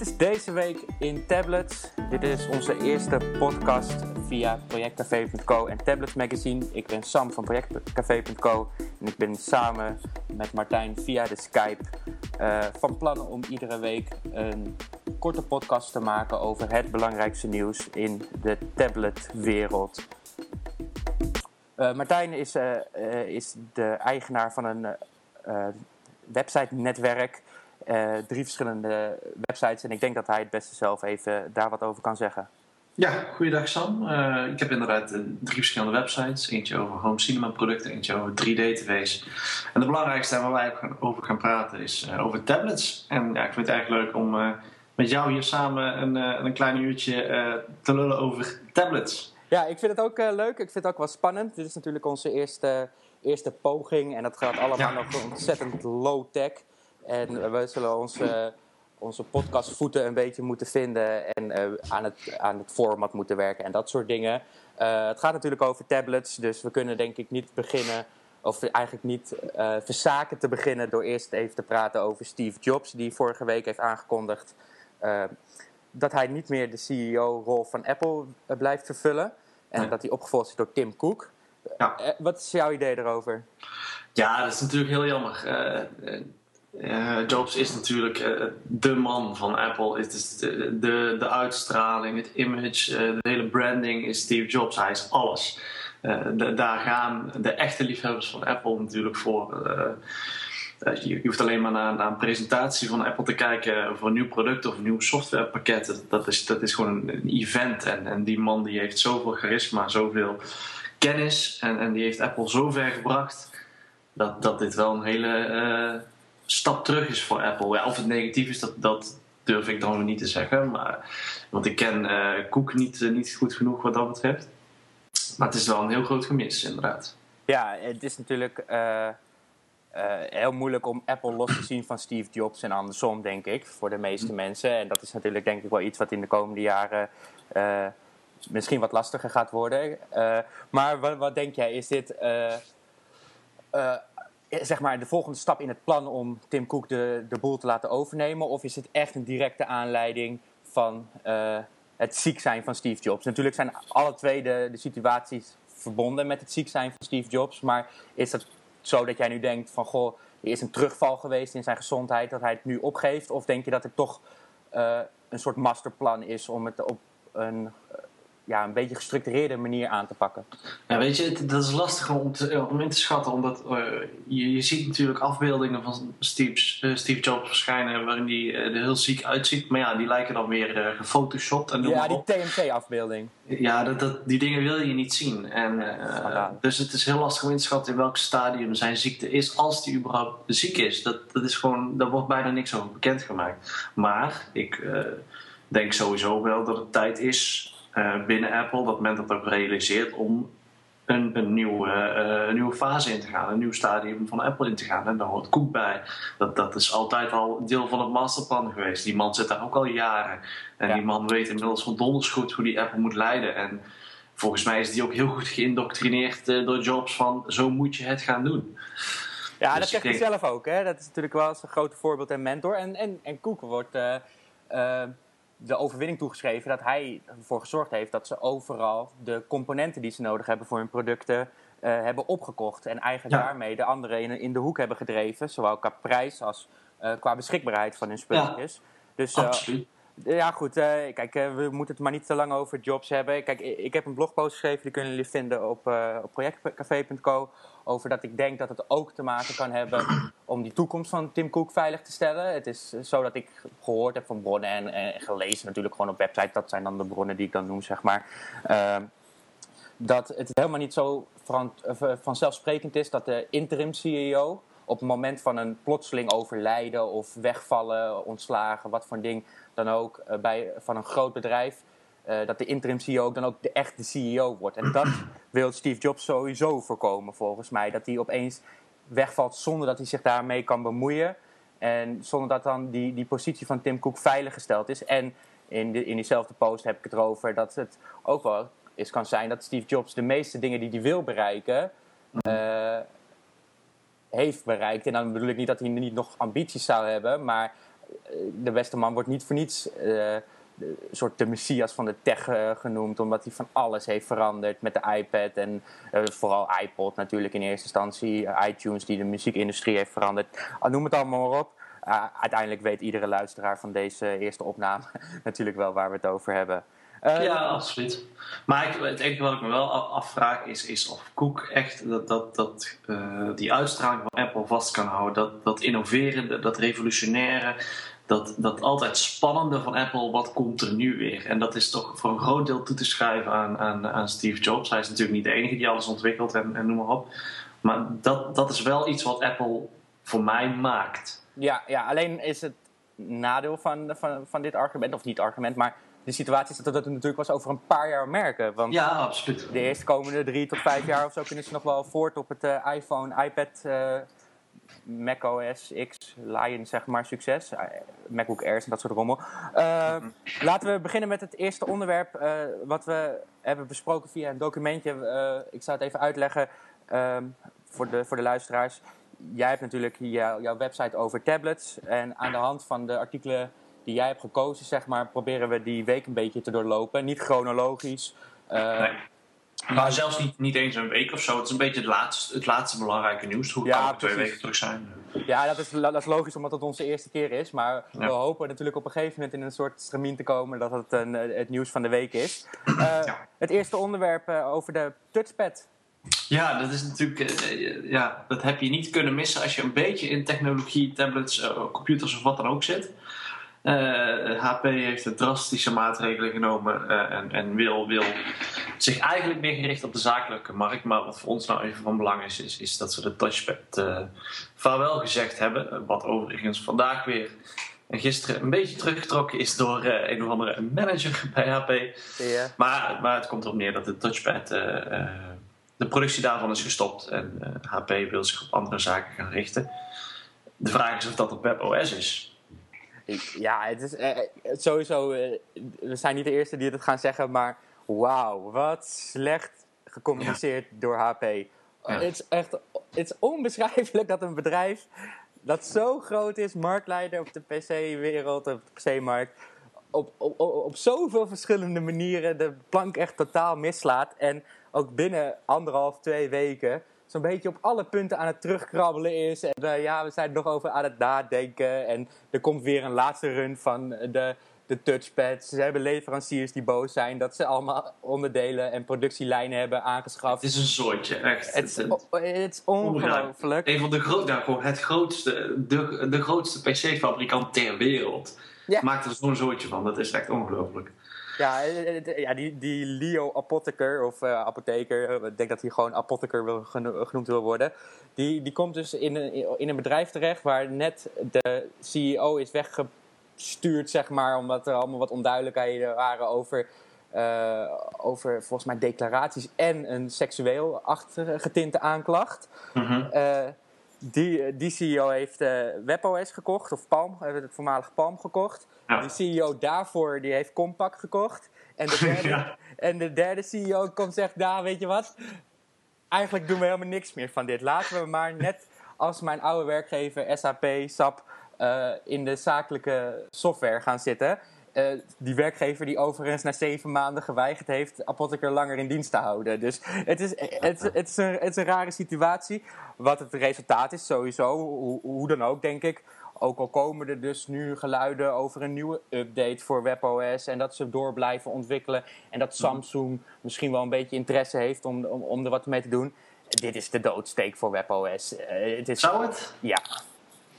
Dit is deze week in tablets. Dit is onze eerste podcast via projectcafé.co en Tablets Magazine. Ik ben Sam van projectcafé.co en ik ben samen met Martijn via de Skype uh, van plan om iedere week een korte podcast te maken over het belangrijkste nieuws in de tabletwereld. Uh, Martijn is, uh, is de eigenaar van een website-netwerk uh, drie verschillende websites. En ik denk dat hij het beste zelf even daar wat over kan zeggen. Ja, goeiedag Sam. Uh, ik heb inderdaad uh, drie verschillende websites. Eentje over home cinema producten, eentje over 3D-tv's. En de belangrijkste waar wij over gaan praten is over tablets. En ja, ik vind het eigenlijk leuk om met jou hier samen een, een klein uurtje te lullen over tablets. Ja, ik vind het ook leuk. Ik vind het ook wel spannend. Dit is natuurlijk onze eerste, eerste poging. En dat gaat allemaal nog ontzettend low-tech. En we zullen onze, onze podcastvoeten een beetje moeten vinden en uh, aan, het, aan het format moeten werken en dat soort dingen. Uh, het gaat natuurlijk over tablets, dus we kunnen denk ik niet beginnen, of eigenlijk niet uh, verzaken te beginnen door eerst even te praten over Steve Jobs, die vorige week heeft aangekondigd dat hij niet meer de CEO-rol van Apple blijft vervullen. En dat hij opgevolgd is door Tim Cook. Ja. wat is jouw idee erover? Ja, dat is natuurlijk heel jammer. Uh, Jobs is natuurlijk uh, de man van Apple. Het is de, de, uitstraling, het image, uh, de hele branding is Steve Jobs. Hij is alles. Daar gaan de echte liefhebbers van Apple natuurlijk voor. Je, je, hoeft alleen maar naar, naar, een presentatie van Apple te kijken voor een nieuw product of een nieuw softwarepakket. Dat is, dat is gewoon een, event. En, en die man die heeft zoveel charisma, zoveel kennis. En, en die heeft Apple zo ver gebracht dat, dat dit wel een hele stap terug is voor Apple. Ja, of het negatief is, dat, dat durf ik dan nog niet te zeggen. Maar, want ik ken uh, Koek niet, uh, niet goed genoeg wat dat betreft. Maar het is wel een heel groot gemis, inderdaad. Ja, het is natuurlijk uh, heel moeilijk om Apple los te zien van Steve Jobs en andersom, denk ik, voor de meeste hm. mensen. En dat is natuurlijk denk ik wel iets wat in de komende jaren misschien wat lastiger gaat worden. maar wat, wat, denk jij, is dit eh, zeg maar, de volgende stap in het plan om Tim Cook de, de boel te laten overnemen? Of is het echt een directe aanleiding van uh, het ziek zijn van Steve Jobs? Natuurlijk zijn alle twee de, situaties verbonden met het ziek zijn van Steve Jobs. Maar is het zo dat jij nu denkt van, goh, er is een terugval geweest in zijn gezondheid, dat hij het nu opgeeft? Of denk je dat het toch uh, een soort masterplan is om het op een ja, een beetje gestructureerde manier aan te pakken? Ja, weet je, dat is lastig om, te, om in te schatten, omdat uh, je, je ziet natuurlijk afbeeldingen van Steve, uh, Steve Jobs verschijnen waarin hij uh, er heel ziek uitziet, maar ja, die lijken dan weer gefotoshopt. En ja, die TMC-afbeelding. Ja, dat, dat, die dingen wil je niet zien. En, dus het is heel lastig om in te schatten in welk stadium zijn ziekte is, als die überhaupt ziek is. Dat, dat is gewoon, daar wordt bijna niks over bekendgemaakt. Maar ik denk sowieso wel dat het tijd is uh, binnen Apple, dat men dat ook realiseert om een, een, nieuwe, uh, een nieuwe fase in te gaan, een nieuw stadium van Apple in te gaan. En daar hoort Koek bij. Dat, dat is altijd al deel van het masterplan geweest. Die man zit daar ook al jaren. En die man weet inmiddels van donders goed hoe die Apple moet leiden. En volgens mij is die ook heel goed geïndoctrineerd uh, door Jobs van zo moet je het gaan doen. Ja, dus dat zegt hij zelf ook. Hè? Dat is natuurlijk wel eens een groot voorbeeld en mentor. En, en, en Koek wordt de overwinning toegeschreven dat hij ervoor gezorgd heeft dat ze overal de componenten die ze nodig hebben voor hun producten uh, hebben opgekocht. En eigenlijk daarmee de anderen in, in, de hoek hebben gedreven, zowel qua prijs als uh, qua beschikbaarheid van hun spulletjes. Ja, dus, uh, Absoluut. Ja, goed. kijk, we moeten het maar niet te lang over jobs hebben. Kijk, ik heb een blogpost geschreven, die kunnen jullie vinden op, op projectcafé.co over dat ik denk dat het ook te maken kan hebben om die toekomst van Tim Cook veilig te stellen. Het is zo dat ik gehoord heb van bronnen en, en gelezen natuurlijk gewoon op website. Dat zijn dan de bronnen die ik dan noem, zeg maar. Uh, dat het helemaal niet zo van, uh, vanzelfsprekend is dat de interim CEO op het moment van een plotseling overlijden of wegvallen, ontslagen, wat voor ding dan ook, uh, bij, van een groot bedrijf, uh, dat de interim CEO dan ook de echte CEO wordt. En dat wil Steve Jobs sowieso voorkomen, volgens mij. Dat hij opeens wegvalt zonder dat hij zich daarmee kan bemoeien. En zonder dat dan die, die positie van Tim Cook veiliggesteld is. En in, de, in diezelfde post heb ik het erover dat het ook wel eens kan zijn dat Steve Jobs de meeste dingen die hij wil bereiken. Uh, heeft bereikt. En dan bedoel ik niet dat hij niet nog ambities zou hebben, maar de beste man wordt niet voor niets een soort de messias van de tech genoemd, omdat hij van alles heeft veranderd met de iPad en vooral iPod natuurlijk in eerste instantie, iTunes die de muziekindustrie heeft veranderd. Noem het allemaal maar op. uiteindelijk weet iedere luisteraar van deze eerste opname natuurlijk wel waar we het over hebben. Uh, ja, absoluut. Maar ik, het enige wat ik me wel afvraag is, is of Cook echt dat, dat, dat, uh, die uitstraling van Apple vast kan houden. Dat, dat innoverende, dat revolutionaire, dat, dat altijd spannende van Apple, wat komt er nu weer? En dat is toch voor een groot deel toe te schrijven aan, aan, aan Steve Jobs. Hij is natuurlijk niet de enige die alles ontwikkelt en, en noem maar op. Maar dat, dat is wel iets wat Apple voor mij maakt. Ja, ja alleen is het nadeel van, van, van dit argument, of niet argument, maar de situatie is dat het natuurlijk was over een paar jaar merken. Want ja, absoluut. De eerste komende drie tot vijf jaar of zo kunnen ze nog wel voort op het uh, iPhone, iPad, uh, macOS X, Lion, zeg maar, succes. Uh, MacBook Airs en dat soort rommel. Mhm. Laten we beginnen met het eerste onderwerp wat we hebben besproken via een documentje. ik zal het even uitleggen ehm, voor, de, voor de luisteraars. Jij hebt natuurlijk jouw website over tablets. En aan de hand van de artikelen die jij hebt gekozen, zeg maar, proberen we die week een beetje te doorlopen. Niet chronologisch. Uh, nee. Maar zelfs niet, niet eens een week of zo. Het is een beetje het laatste, het laatste belangrijke nieuws. Hoe ja, kan twee weken terug zijn? Ja, dat is, dat is logisch omdat het onze eerste keer is. Maar we hopen natuurlijk op een gegeven moment in een soort stramien te komen dat het een, het nieuws van de week is. Uh, Het eerste onderwerp uh, over de touchpad. Ja, dat is natuurlijk. ja, dat heb je niet kunnen missen als je een beetje in technologie, tablets, computers of wat dan ook zit. HP eh, heeft een drastische maatregelen genomen uh, en, en, wil, wil zich eigenlijk meer gericht op de zakelijke markt. Maar wat voor ons nou even van belang is, is, is dat ze de touchpad uh, vaarwel gezegd hebben. Wat overigens vandaag weer en gisteren een beetje teruggetrokken is door een of andere manager bij HP. Ja. Maar, maar het komt erop neer dat de touchpad, de productie daarvan is gestopt en HP wil zich op andere zaken gaan richten. De vraag is of dat op WebOS is ja, het is eh, sowieso. Eh, we zijn niet de eerste die het gaan zeggen, maar wauw, wat slecht gecommuniceerd door HP. Het is echt het is onbeschrijfelijk dat een bedrijf dat zo groot is, marktleider op de PC-wereld, op de PC-markt, op, op, op zoveel verschillende manieren de plank echt totaal mislaat. En ook binnen anderhalf, twee weken zo'n beetje op alle punten aan het terugkrabbelen is. En uh, ja, we zijn nog over aan het nadenken. En er komt weer een laatste run van de, de touchpads. Ze hebben leveranciers die boos zijn dat ze allemaal onderdelen en productielijnen hebben aangeschaft. Het is een soortje, echt. Het, het is ongelooflijk. Een van de grootste, nou, het grootste, de, de grootste PC-fabrikant ter wereld. Maakt er zo'n soortje van. Dat is echt ongelooflijk. Ja, eh, eh, ja die, die Leo Apotheker, of uh, apotheker, ik denk dat hij gewoon apotheker wil, genoemd wil worden. Die, die komt dus in een, in een bedrijf terecht waar net de CEO is weggestuurd, zeg maar, omdat er allemaal wat onduidelijkheden waren over, uh, over volgens mij declaraties en een seksueel getinte aanklacht. Mm die, die CEO heeft WebOS gekocht, of Palm, het voormalig Palm gekocht. De CEO daarvoor die heeft Compaq gekocht. En de derde, en de derde CEO komt zegt, nou weet je wat, eigenlijk doen we helemaal niks meer van dit. Laten we maar net als mijn oude werkgever SAP, SAP, uh, in de zakelijke software gaan zitten. Uh, die werkgever die overigens na zeven maanden geweigerd heeft Apotheker langer in dienst te houden. Dus het is, het, het, is, een, het is een rare situatie. Wat het resultaat is, sowieso, hoe, hoe dan ook, denk ik. Ook al komen er dus nu geluiden over een nieuwe update voor WebOS en dat ze door blijven ontwikkelen en dat mhm. Samsung misschien wel een beetje interesse heeft om, om, om er wat mee te doen. Dit is de doodsteek voor WebOS. Uh, het is, Zou het? Ja.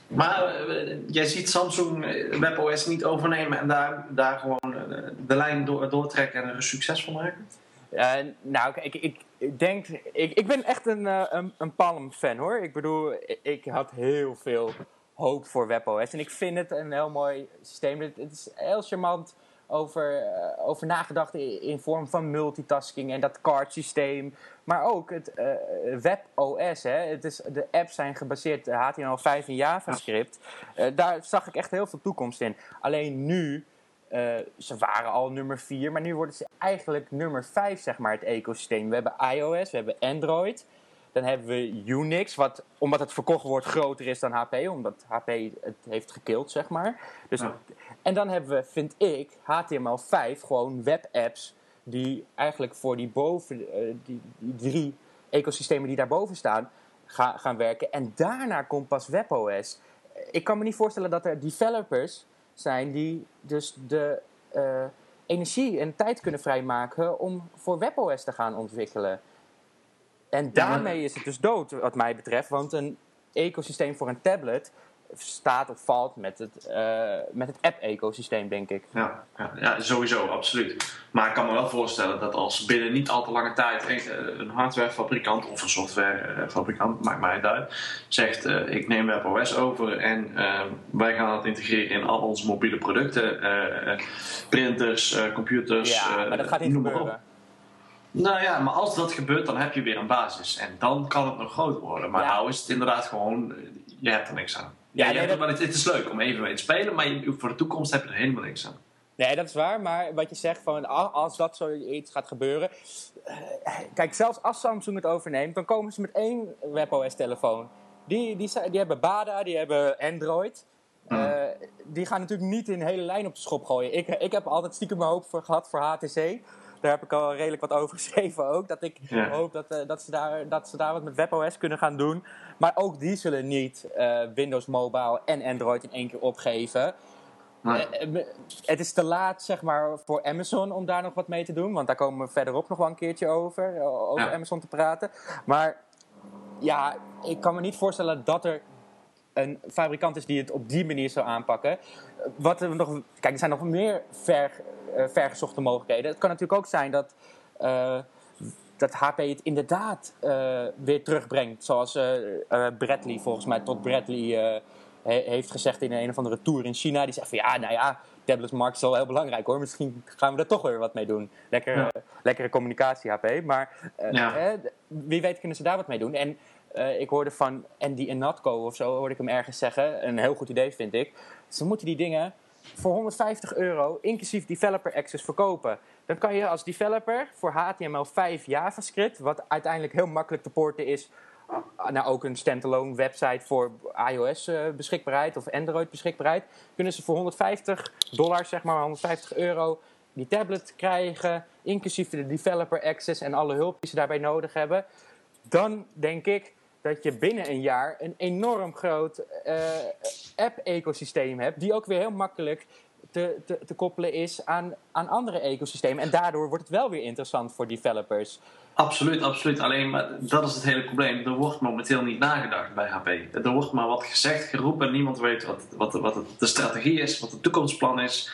Maar uh, jij ziet Samsung eh, WebOS niet overnemen en daar, daar gewoon de lijn door, doortrekken en er een succes van maken? nou, ik, ik, ik denk, ik, ik ben echt een, een, een Palm-fan hoor. Ik bedoel, ik had heel veel hoop voor WebOS. En ik vind het een heel mooi systeem. Het, is heel charmant over, uh, over nagedacht in, vorm van multitasking en dat card systeem. Maar ook het uh, WebOS. Hè. Het is, de apps zijn gebaseerd HTML5 en JavaScript. Uh, daar zag ik echt heel veel toekomst in. Alleen nu, ze waren al nummer 4, maar nu worden ze eigenlijk nummer 5, zeg maar, het ecosysteem. We hebben iOS, we hebben Android. Dan hebben we Unix, wat, omdat het verkocht wordt, groter is dan HP. Omdat HP het heeft gekild, zeg maar. Dus, Ja. En dan hebben we, vind ik, HTML5, gewoon webapps... die eigenlijk voor die, boven, eh, die, die drie ecosystemen die daarboven staan... Ga, gaan werken. En daarna komt pas WebOS. Ik kan me niet voorstellen dat er developers zijn... die dus de eh, energie en tijd kunnen vrijmaken... om voor WebOS te gaan ontwikkelen. En daarmee is het dus dood, wat mij betreft. Want een ecosysteem voor een tablet staat of valt met het, eh, met het app-ecosysteem, denk ik. Ja, ja, ja, sowieso, absoluut. Maar ik kan me wel voorstellen dat als binnen niet al te lange tijd een, eh, een hardwarefabrikant of een softwarefabrikant, maakt mij niet uit, zegt eh, ik neem WebOS over en wij gaan het integreren in al onze mobiele producten, printers, computers. ja, maar dat gaat niet maar op. Nou ja, maar als dat gebeurt, dan heb je weer een basis. En dan kan het nog groot worden. Maar nou is het inderdaad gewoon, eh, je hebt er niks aan. Ja, nee, hebt er het, het is leuk om even mee te spelen, maar je- voor de toekomst heb je er helemaal niks aan. Nee, dat is waar. Maar wat je zegt, van, als dat zoiets gaat gebeuren... eh, kijk, zelfs als Samsung het overneemt, dan komen ze met één WebOS-telefoon. Die, die, die hebben Bada, die hebben Android... Eh, die gaan natuurlijk niet in hele lijn op de schop gooien. Ik, ik heb altijd stiekem mijn hoop voor gehad voor HTC. Daar heb ik al redelijk wat over geschreven ook. Dat ik Ja. hoop dat, eh, dat, ze daar, dat ze daar wat met WebOS kunnen gaan doen. Maar ook die zullen niet eh, Windows Mobile en Android in één keer opgeven. Nee. Eh, het is te laat, zeg maar, voor Amazon om daar nog wat mee te doen. Want daar komen we verderop nog wel een keertje over. Over Ja. Amazon te praten. Maar ja, ik kan me niet voorstellen dat er een fabrikant is die het op die manier zou aanpakken. Wat er nog, kijk, er zijn nog meer ver, eh, vergezochte mogelijkheden. Het kan natuurlijk ook zijn dat, eh, dat HP het inderdaad eh, weer terugbrengt. Zoals Bradley, volgens mij, tot Bradley he- heeft gezegd in een of andere tour in China. Die zegt van ja, nou ja, tabletsmarkt is wel heel belangrijk hoor. Misschien gaan we er toch weer wat mee doen. Lekker, Ja. lekkere communicatie, HP. Maar Ja. wie weet kunnen ze daar wat mee doen. En eh, ik hoorde van Andy Enatco of zo, hoorde ik hem ergens zeggen. Een heel goed idee vind ik. Ze moeten die dingen voor 150 euro, inclusief developer access, verkopen. Dan kan je als developer voor HTML5 JavaScript, wat uiteindelijk heel makkelijk te porten is, nou ook een standalone website voor iOS eh, beschikbaarheid of Android beschikbaarheid, kunnen ze voor 150 dollar, zeg maar 150 euro, die tablet krijgen, inclusief de developer access en alle hulp die ze daarbij nodig hebben. Dan denk ik dat je binnen een jaar een enorm groot eh, app-ecosysteem hebt, die ook weer heel makkelijk te, te, koppelen is aan, aan andere ecosystemen. En daardoor wordt het wel weer interessant voor developers. Absoluut, absoluut. Alleen maar dat is het hele probleem. Er wordt momenteel niet nagedacht bij HP. Er wordt maar wat gezegd, geroepen. Niemand weet wat, wat, wat de strategie is, wat het toekomstplan is.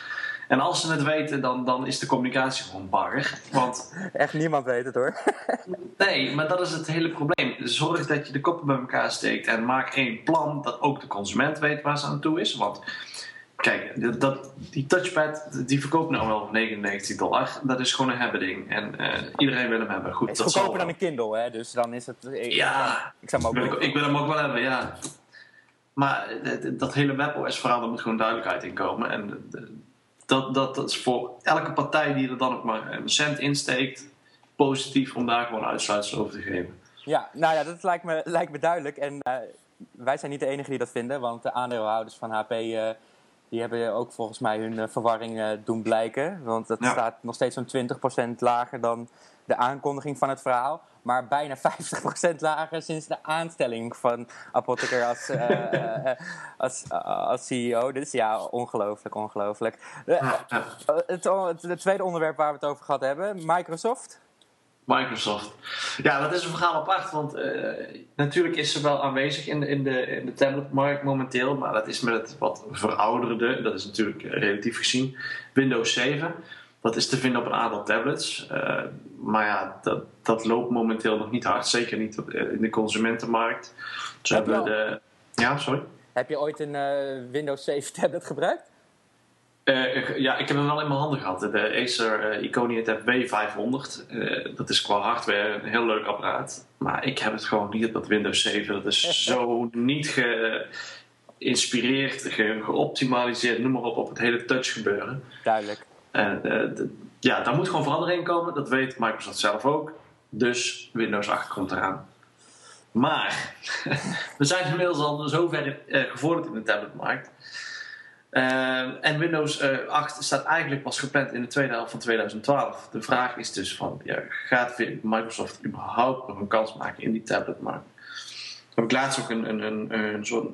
En als ze het weten, dan, dan is de communicatie gewoon bagger. Want Echt niemand weet het hoor. nee, maar dat is het hele probleem. Zorg dat je de koppen bij elkaar steekt en maak één plan dat ook de consument weet waar ze aan toe is. Want kijk, dat- die touchpad die verkoopt nou wel voor 99 dollar. Dat is gewoon een hebben ding. En eh, iedereen wil hem hebben. Goed, Het is dat goedkoper dan een Kindle, hè? dus dan is het... Ik, Ja, ik zou hem ook wil ik, wil hem ook wel hebben, ja. Maar d- dat hele WebOS-verhaal, daar moet gewoon duidelijkheid in komen. En d- dat, dat, dat is voor elke partij die er dan ook maar een cent insteekt, positief om daar gewoon uitsluitsel over te geven. Ja, nou ja, dat lijkt me, lijkt me duidelijk. En eh, wij zijn niet de enige die dat vinden, want de aandeelhouders van HP... eh, die hebben ook volgens mij hun eh, verwarring doen blijken. Want dat Ja. staat nog steeds zo'n 20% lager dan de aankondiging van het verhaal. Maar bijna 50% lager sinds de aanstelling van Apotheker als, eh, eh, als, eh, als CEO. Dus ja, ongelooflijk, ongelooflijk. Het, het, tweede onderwerp waar we het over gehad hebben, Microsoft. Microsoft. Ja, dat is een verhaal apart, want natuurlijk is ze wel aanwezig in de, in, de, in de tabletmarkt momenteel, maar dat is met het wat verouderde, dat is natuurlijk relatief gezien, Windows 7. Dat is te vinden op een aantal tablets, eh, maar ja, dat, dat loopt momenteel nog niet hard, zeker niet eh, in de consumentenmarkt. Heb hebben al- de... Ja, sorry? Heb je ooit een eh, Windows 7 tablet gebruikt? Ja, ik heb hem wel in mijn handen gehad. De Acer Iconia Tab W500. Eh, dat is qua hardware een heel leuk apparaat. Maar ik heb het gewoon niet op dat Windows 7. Dat is zo niet geïnspireerd, ge- geoptimaliseerd, noem maar op, op het hele touch gebeuren. Duidelijk. Eh, ja, daar moet gewoon verandering in komen. Dat weet Microsoft zelf ook. Dus Windows 8 komt eraan. Maar we zijn inmiddels al zo ver uh, gevorderd in de tabletmarkt. Uh, en Windows 8 staat eigenlijk pas gepland in de tweede helft van 2012. De vraag is dus van, ja, gaat Microsoft überhaupt nog een kans maken in die tabletmarkt? Daar heb ik laatst ook een, een, een, een soort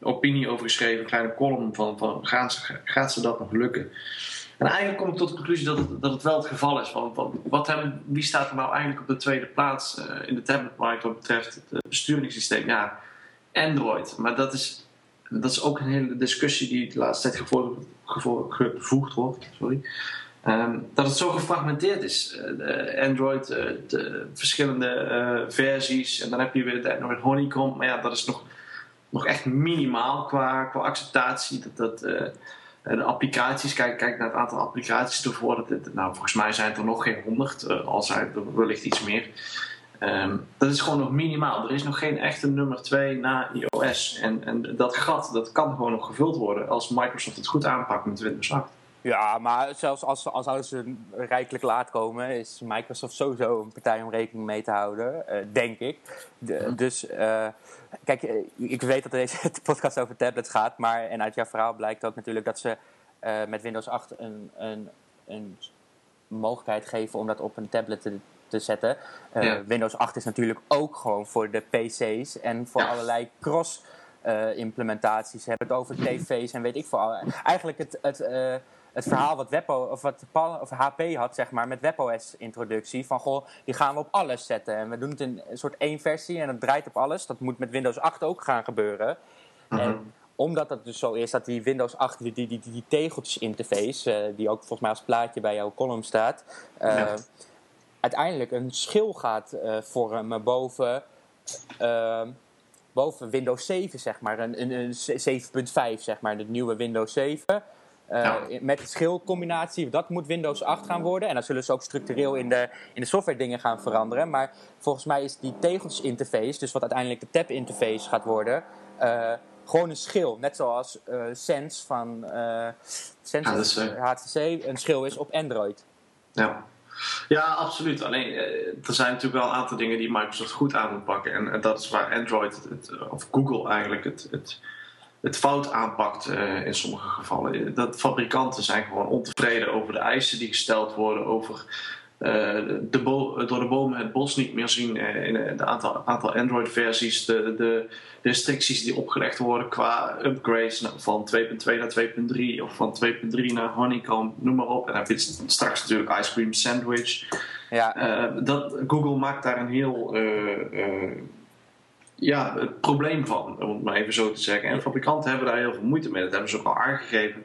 opinie over geschreven, een kleine column van, van ze, gaat ze dat nog lukken? En eigenlijk kom ik tot de conclusie dat het, dat het wel het geval is. Want, wat hebben, wie staat er nou eigenlijk op de tweede plaats uh, in de tabletmarkt wat betreft het besturingssysteem? Ja, Android. Maar dat is, dat is ook een hele discussie die de laatste tijd gevoerd wordt. Sorry. Um, dat het zo gefragmenteerd is. Uh, Android, de verschillende versies. En dan heb je weer de Android Honeycomb. Maar ja, dat is nog, nog echt minimaal qua, qua acceptatie. Dat, dat, de applicaties, kijk, kijk naar het aantal applicaties ervoor. Dat, nou, volgens mij zijn het er nog geen honderd, uh, al zijn er wellicht iets meer. Um, dat is gewoon nog minimaal. Er is nog geen echte nummer 2 na iOS. En, en dat gat dat kan gewoon nog gevuld worden als Microsoft het goed aanpakt met Windows 8. Ja, maar zelfs als, als zouden ze rijkelijk laat komen, is Microsoft sowieso een partij om rekening mee te houden, uh, denk ik. De, dus uh, kijk, eh, ik weet dat deze podcast over tablets gaat, maar en uit jouw verhaal blijkt ook natuurlijk dat ze uh, met Windows 8 een, een, een mogelijkheid geven om dat op een tablet te, te zetten. Uh, ja. Windows 8 is natuurlijk ook gewoon voor de PC's en voor ja. allerlei cross implementaties. Ze hebben het over tv's en weet ik veel. Eigenlijk het, het het verhaal wat, WebO, of wat of HP had zeg maar, met WebOS-introductie. Van goh, die gaan we op alles zetten. En we doen het in een soort één versie en het draait op alles. Dat moet met Windows 8 ook gaan gebeuren. Mhm. En omdat het dus zo is dat die Windows 8, die, die, die, die tegeltjes-interface, uh, die ook volgens mij als plaatje bij jouw column staat, uh, ja. uiteindelijk een schil gaat uh, vormen boven, boven Windows 7, zeg maar. Een, een, een 7.5, zeg maar, de nieuwe Windows 7. Uh, ja. Met de schilcombinatie, dat moet Windows 8 gaan worden. En dan zullen ze ook structureel in de, in de software dingen gaan veranderen. Maar volgens mij is die tegelsinterface, dus wat uiteindelijk de tab-interface gaat worden, uh, gewoon een schil. Net zoals uh, Sense van Sense HTC een schil is op Android. Ja. Ja, absoluut. Alleen, er zijn natuurlijk wel een aantal dingen die Microsoft goed aan moet pakken. En, en dat is waar Android, het, of Google eigenlijk, het, het het fout aanpakt uh, in sommige gevallen. Dat fabrikanten zijn gewoon ontevreden over de eisen die gesteld worden, over uh, de door de bomen het bos niet meer zien uh, in het aantal, aantal Android-versies, de, de, de, restricties die opgelegd worden qua upgrades van 2.2 naar 2.3 of van 2.3 naar Honeycomb, noem maar op. En dan heb je straks natuurlijk Ice Cream Sandwich. Ja. dat, Google maakt daar een heel ja, het probleem van, om het maar even zo te zeggen. En fabrikanten hebben daar heel veel moeite mee. Dat hebben ze ook al aangegeven.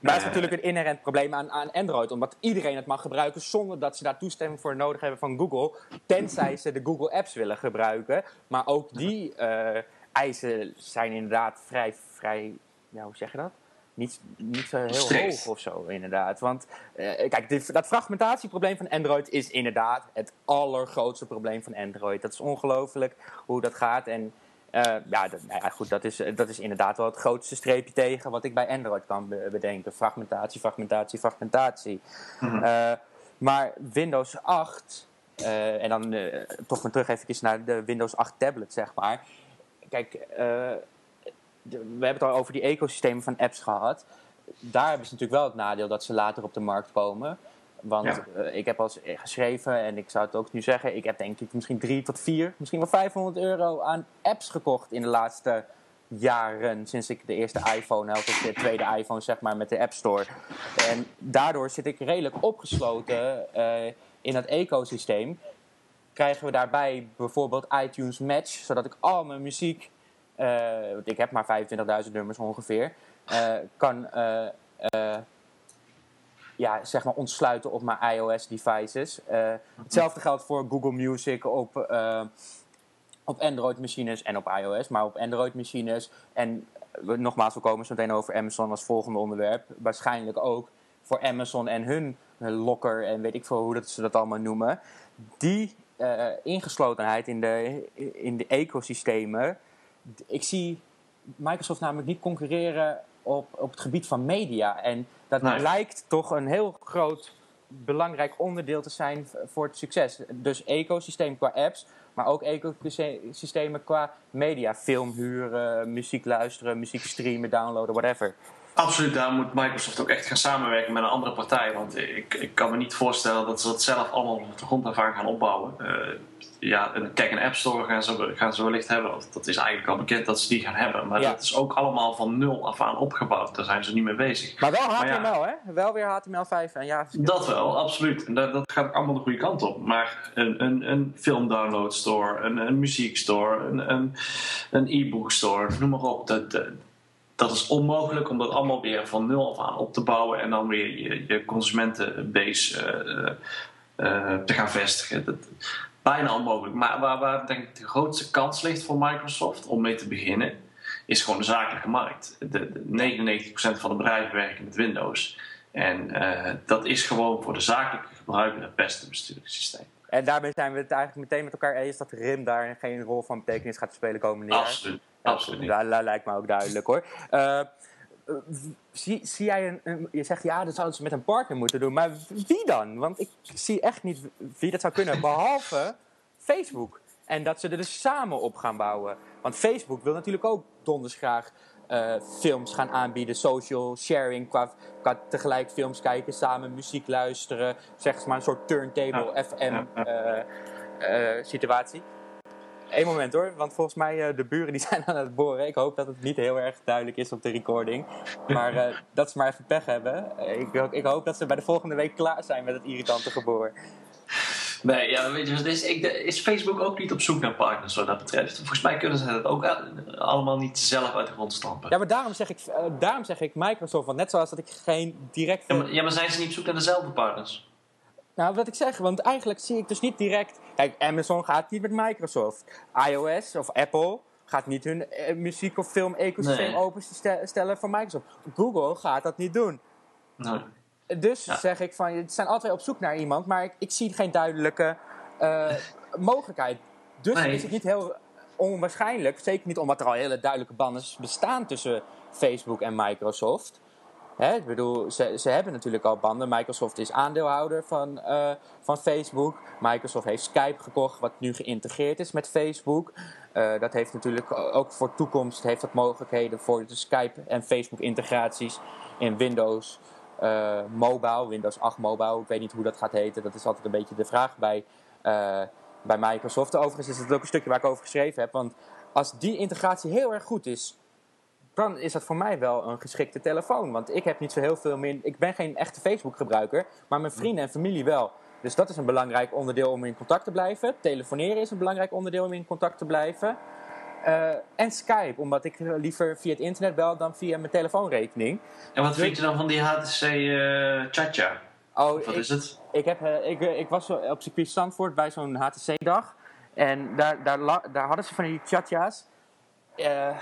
Maar dat is natuurlijk een inherent probleem aan, aan Android. Omdat iedereen het mag gebruiken zonder dat ze daar toestemming voor nodig hebben van Google. Tenzij ze de Google Apps willen gebruiken. Maar ook die uh, eisen zijn inderdaad vrij, vrij, ja, hoe zeg je dat? Niet, niet zo heel hoog of zo, inderdaad. Want uh, kijk, dit, dat fragmentatieprobleem van Android is inderdaad het allergrootste probleem van Android. Dat is ongelooflijk hoe dat gaat. En uh, ja, dat, nou ja, goed, dat is, dat is inderdaad wel het grootste streepje tegen wat ik bij Android kan be bedenken. Fragmentatie, fragmentatie, fragmentatie. Mhm. Mm -hmm. uh, maar Windows 8, en dan toch maar terug even naar de Windows 8 tablet, zeg maar. Kijk, we hebben het al over die ecosystemen van apps gehad. Daar hebben ze natuurlijk wel het nadeel dat ze later op de markt komen. Want ja. uh, ik heb al geschreven, en ik zou het ook nu zeggen, ik heb denk ik misschien drie tot vier, misschien wel 500 euro aan apps gekocht in de laatste jaren. Sinds ik de eerste iPhone had, of de tweede iPhone zeg maar, met de App Store. En daardoor zit ik redelijk opgesloten uh, in dat ecosysteem. Krijgen we daarbij bijvoorbeeld iTunes Match, zodat ik al mijn muziek uh, ik heb maar 25.000 nummers ongeveer, uh, kan uh, ja, zeg maar ontsluiten op mijn iOS-devices. hetzelfde geldt voor Google Music op, op Android-machines en op iOS, maar op Android-machines. En nogmaals, we komen zo meteen over Amazon als volgende onderwerp. Waarschijnlijk ook voor Amazon en hun locker en weet ik veel hoe dat ze dat allemaal noemen. Die ingeslotenheid in de, in de ecosystemen ik zie Microsoft namelijk niet concurreren op, op het gebied van media. En dat Nee. lijkt toch een heel groot belangrijk onderdeel te zijn voor het succes. Dus ecosysteem qua apps, maar ook ecosystemen qua media. Film huren, muziek luisteren, muziek streamen, downloaden, whatever. Absoluut, daar moet Microsoft ook echt gaan samenwerken met een andere partij. Want ik, ik kan me niet voorstellen dat ze dat zelf allemaal op de grond af aan gaan opbouwen. Uh, ja, een, kijk, een App Store gaan ze, gaan ze wellicht hebben. Dat is eigenlijk al bekend dat ze die gaan hebben. Maar dat is ook allemaal van nul af aan opgebouwd. Daar zijn ze niet mee bezig. Maar wel HTML, hè? Wel weer HTML5 en ja. Dat wel, absoluut. En dat, dat gaat allemaal de goede kant op. Maar een, een, een film-download store, een, een muziekstore, een, een, een e-book store, noem maar op. Dat, dat is onmogelijk om dat allemaal weer van nul af aan op te bouwen en dan weer je, je consumentenbase uh, uh, te gaan vestigen. Dat, bijna onmogelijk. Maar waar, waar denk ik de grootste kans ligt voor Microsoft om mee te beginnen, is gewoon de zakelijke markt. De, de 99% van de bedrijven werken met Windows. En uh, dat is gewoon voor de zakelijke gebruiker het beste besturingssysteem. En daarmee zijn we het eigenlijk meteen met elkaar eens dat RIM daar geen rol van betekenis gaat spelen komende jaar. Absoluut. Absoluut. Dat, dat lijkt me ook duidelijk hoor. Uh, zie, zie jij een, Je zegt ja, dat zouden ze met een partner moeten doen. Maar wie dan? Want ik zie echt niet wie dat zou kunnen. Behalve Facebook. En dat ze er dus samen op gaan bouwen. Want Facebook wil natuurlijk ook donders graag uh, films gaan aanbieden. Social sharing, qua, qua, tegelijk films kijken, samen muziek luisteren. Zeg maar een soort turntable FM uh, uh, situatie. Eén moment hoor, want volgens mij uh, de buren die zijn aan het boren. Ik hoop dat het niet heel erg duidelijk is op de recording. Maar uh, dat ze maar even pech hebben. Ik, ik, hoop dat ze bij de volgende week klaar zijn met het irritante geboor. Nee, ja, weet je, is, ik, is Facebook ook niet op zoek naar partners wat dat betreft? Volgens mij kunnen ze het ook allemaal niet zelf uit de grond stampen. Ja, maar daarom zeg ik, daarom zeg ik Microsoft, want net zoals dat ik geen direct... Ja maar, ja, maar zijn ze niet op zoek naar dezelfde partners? Nou, wat ik zeg, want eigenlijk zie ik dus niet direct. Kijk, Amazon gaat niet met Microsoft. iOS of Apple gaat niet hun eh, muziek- of film-ecosysteem nee. openstellen voor Microsoft. Google gaat dat niet doen. Nee. Dus zeg ik van, het zijn altijd op zoek naar iemand, maar ik, ik zie geen duidelijke uh, mogelijkheid. Dus nee. is het niet heel onwaarschijnlijk, zeker niet omdat er al hele duidelijke banden bestaan tussen Facebook en Microsoft. Hè, ik bedoel, ze, ze hebben natuurlijk al banden. Microsoft is aandeelhouder van, uh, van Facebook. Microsoft heeft Skype gekocht, wat nu geïntegreerd is met Facebook. Uh, dat heeft natuurlijk ook voor toekomst heeft dat mogelijkheden voor de Skype en Facebook integraties in Windows uh, Mobile, Windows 8 Mobile. Ik weet niet hoe dat gaat heten. Dat is altijd een beetje de vraag bij, bij Microsoft. Overigens is het ook een stukje waar ik over geschreven heb. Want als die integratie heel erg goed is dan is dat voor mij wel een geschikte telefoon. Want ik heb niet zo heel veel meer. Ik ben geen echte Facebook-gebruiker, maar mijn vrienden en familie wel. Dus dat is een belangrijk onderdeel om in contact te blijven. Telefoneren is een belangrijk onderdeel om in contact te blijven. Uh, en Skype, omdat ik liever via het internet bel dan via mijn telefoonrekening. En wat vind je dan van die HTC uh, Chacha? Oh, wat ik, is het? Ik, heb, uh, ik, ik was op circuit Stanford bij zo'n HTC-dag. En daar, daar, daar hadden ze van die Chacha's. Uh,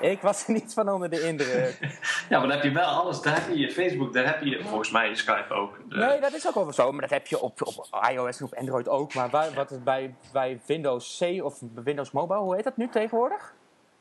ik was er niet van onder de indruk. ja, maar dan heb je wel alles. Daar heb je je Facebook, daar heb je volgens mij je Skype ook. Nee, dat is ook wel zo. Maar dat heb je op, op iOS en op Android ook. Maar waar, wat het bij, bij Windows C of Windows Mobile, hoe heet dat nu tegenwoordig?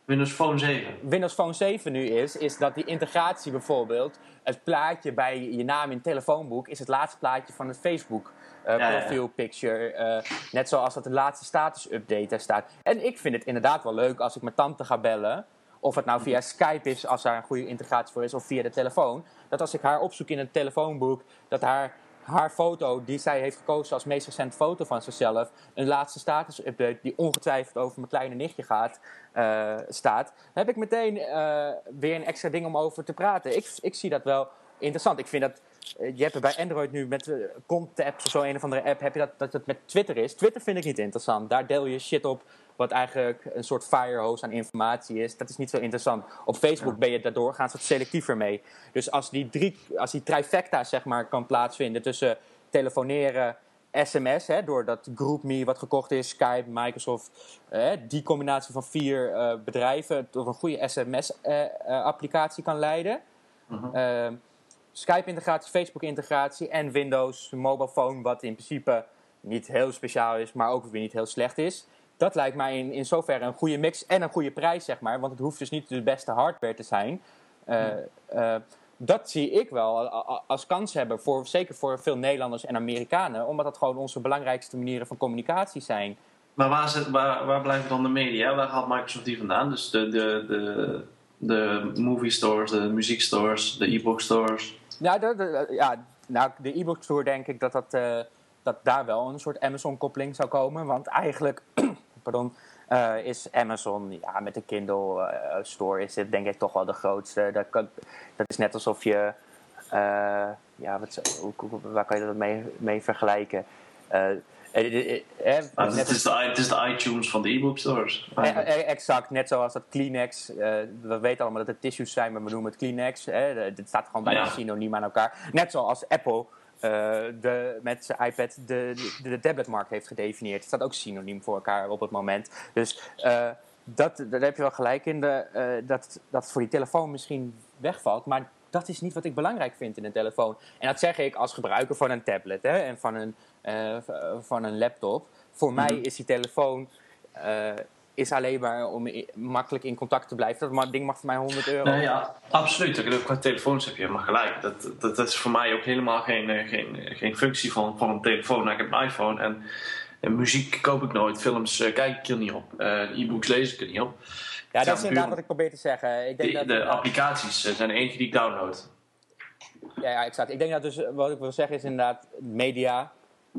Windows Phone 7. Windows Phone 7 nu is, is dat die integratie bijvoorbeeld, het plaatje bij je naam in het telefoonboek, is het laatste plaatje van het Facebook uh, ja, profile picture. Uh, net zoals dat de laatste status update er staat. En ik vind het inderdaad wel leuk als ik mijn tante ga bellen. Of het nou via Skype is, als daar een goede integratie voor is, of via de telefoon. Dat als ik haar opzoek in het telefoonboek, dat haar, haar foto, die zij heeft gekozen als meest recente foto van zichzelf, een laatste status-update, die ongetwijfeld over mijn kleine nichtje gaat, uh, staat, heb ik meteen uh, weer een extra ding om over te praten. Ik, ik zie dat wel interessant. Ik vind dat eh, je hebt bij Android nu met uh, of zo, een of andere app, heb je dat, dat het met Twitter is. Twitter vind ik niet interessant. Daar deel je shit op wat eigenlijk een soort firehose aan informatie is. Dat is niet zo interessant. Op Facebook ben je daardoor gaan wat selectiever mee. Dus als die, drie, als die trifecta zeg maar, kan plaatsvinden tussen telefoneren, sms, hè, door dat GroupMe wat gekocht is, Skype, Microsoft, eh, die combinatie van vier uh, bedrijven tot een goede sms-applicatie kan leiden. Uh -huh. Skype-integratie, Facebook-integratie en Windows mobile phone, wat in principe niet heel speciaal is, maar ook weer niet heel slecht is. Dat lijkt mij in, in zoverre een goede mix en een goede prijs, zeg maar. Want het hoeft dus niet de beste hardware te zijn. Uh, uh, dat zie ik wel als kans hebben, voor, zeker voor veel Nederlanders en Amerikanen, omdat dat gewoon onze belangrijkste manieren van communicatie zijn. Maar waar, zit, waar, waar blijven dan de media? Waar haalt Microsoft die vandaan? Dus de, de, de, de movie stores, de muziekstores, de e-book stores? Ja, de, ja, nou, de e-book store denk ik dat, dat, uh, dat daar wel een soort Amazon-koppeling zou komen. Want eigenlijk pardon, uh, is Amazon ja, met de Kindle store is het denk ik toch wel de grootste. Dat, kan, dat is net alsof je... ja, wat, hoe, waar kan je dat mee, mee vergelijken? Eh, eh, eh, ah, het, is de, het is de iTunes van de e-book stores. exact, net zoals dat Kleenex. we weten allemaal dat het tissues zijn, maar we noemen het Kleenex. dit staat gewoon bijna ja. synoniem aan elkaar. Net zoals Apple de, met zijn iPad de, de, de, tabletmarkt heeft gedefinieerd. Het staat ook synoniem voor elkaar op het moment. Dus dat, daar heb je wel gelijk in, de, dat, dat het voor die telefoon misschien wegvalt. Maar dat is niet wat ik belangrijk vind in een telefoon. En dat zeg ik als gebruiker van een tablet hè, en van een, uh, van een laptop. Voor mij mhm. is die telefoon uh, is alleen maar om makkelijk in contact te blijven. Dat ding mag voor mij 100 euro. Nee, ja, absoluut. Qua telefoons heb je helemaal gelijk. Dat, dat, dat, is voor mij ook helemaal geen, eh, geen, geen functie van, van een telefoon. Nou, ik heb een iPhone en, en muziek koop ik nooit. Films uh, kijk ik er niet op. E-books lees ik er niet op. Ja, dat is inderdaad wat ik probeer te zeggen. Ik denk de, dat, de applicaties zijn de enige die ik download. Ja, ja, exact. Ik denk dat dus, wat ik wil zeggen is inderdaad, media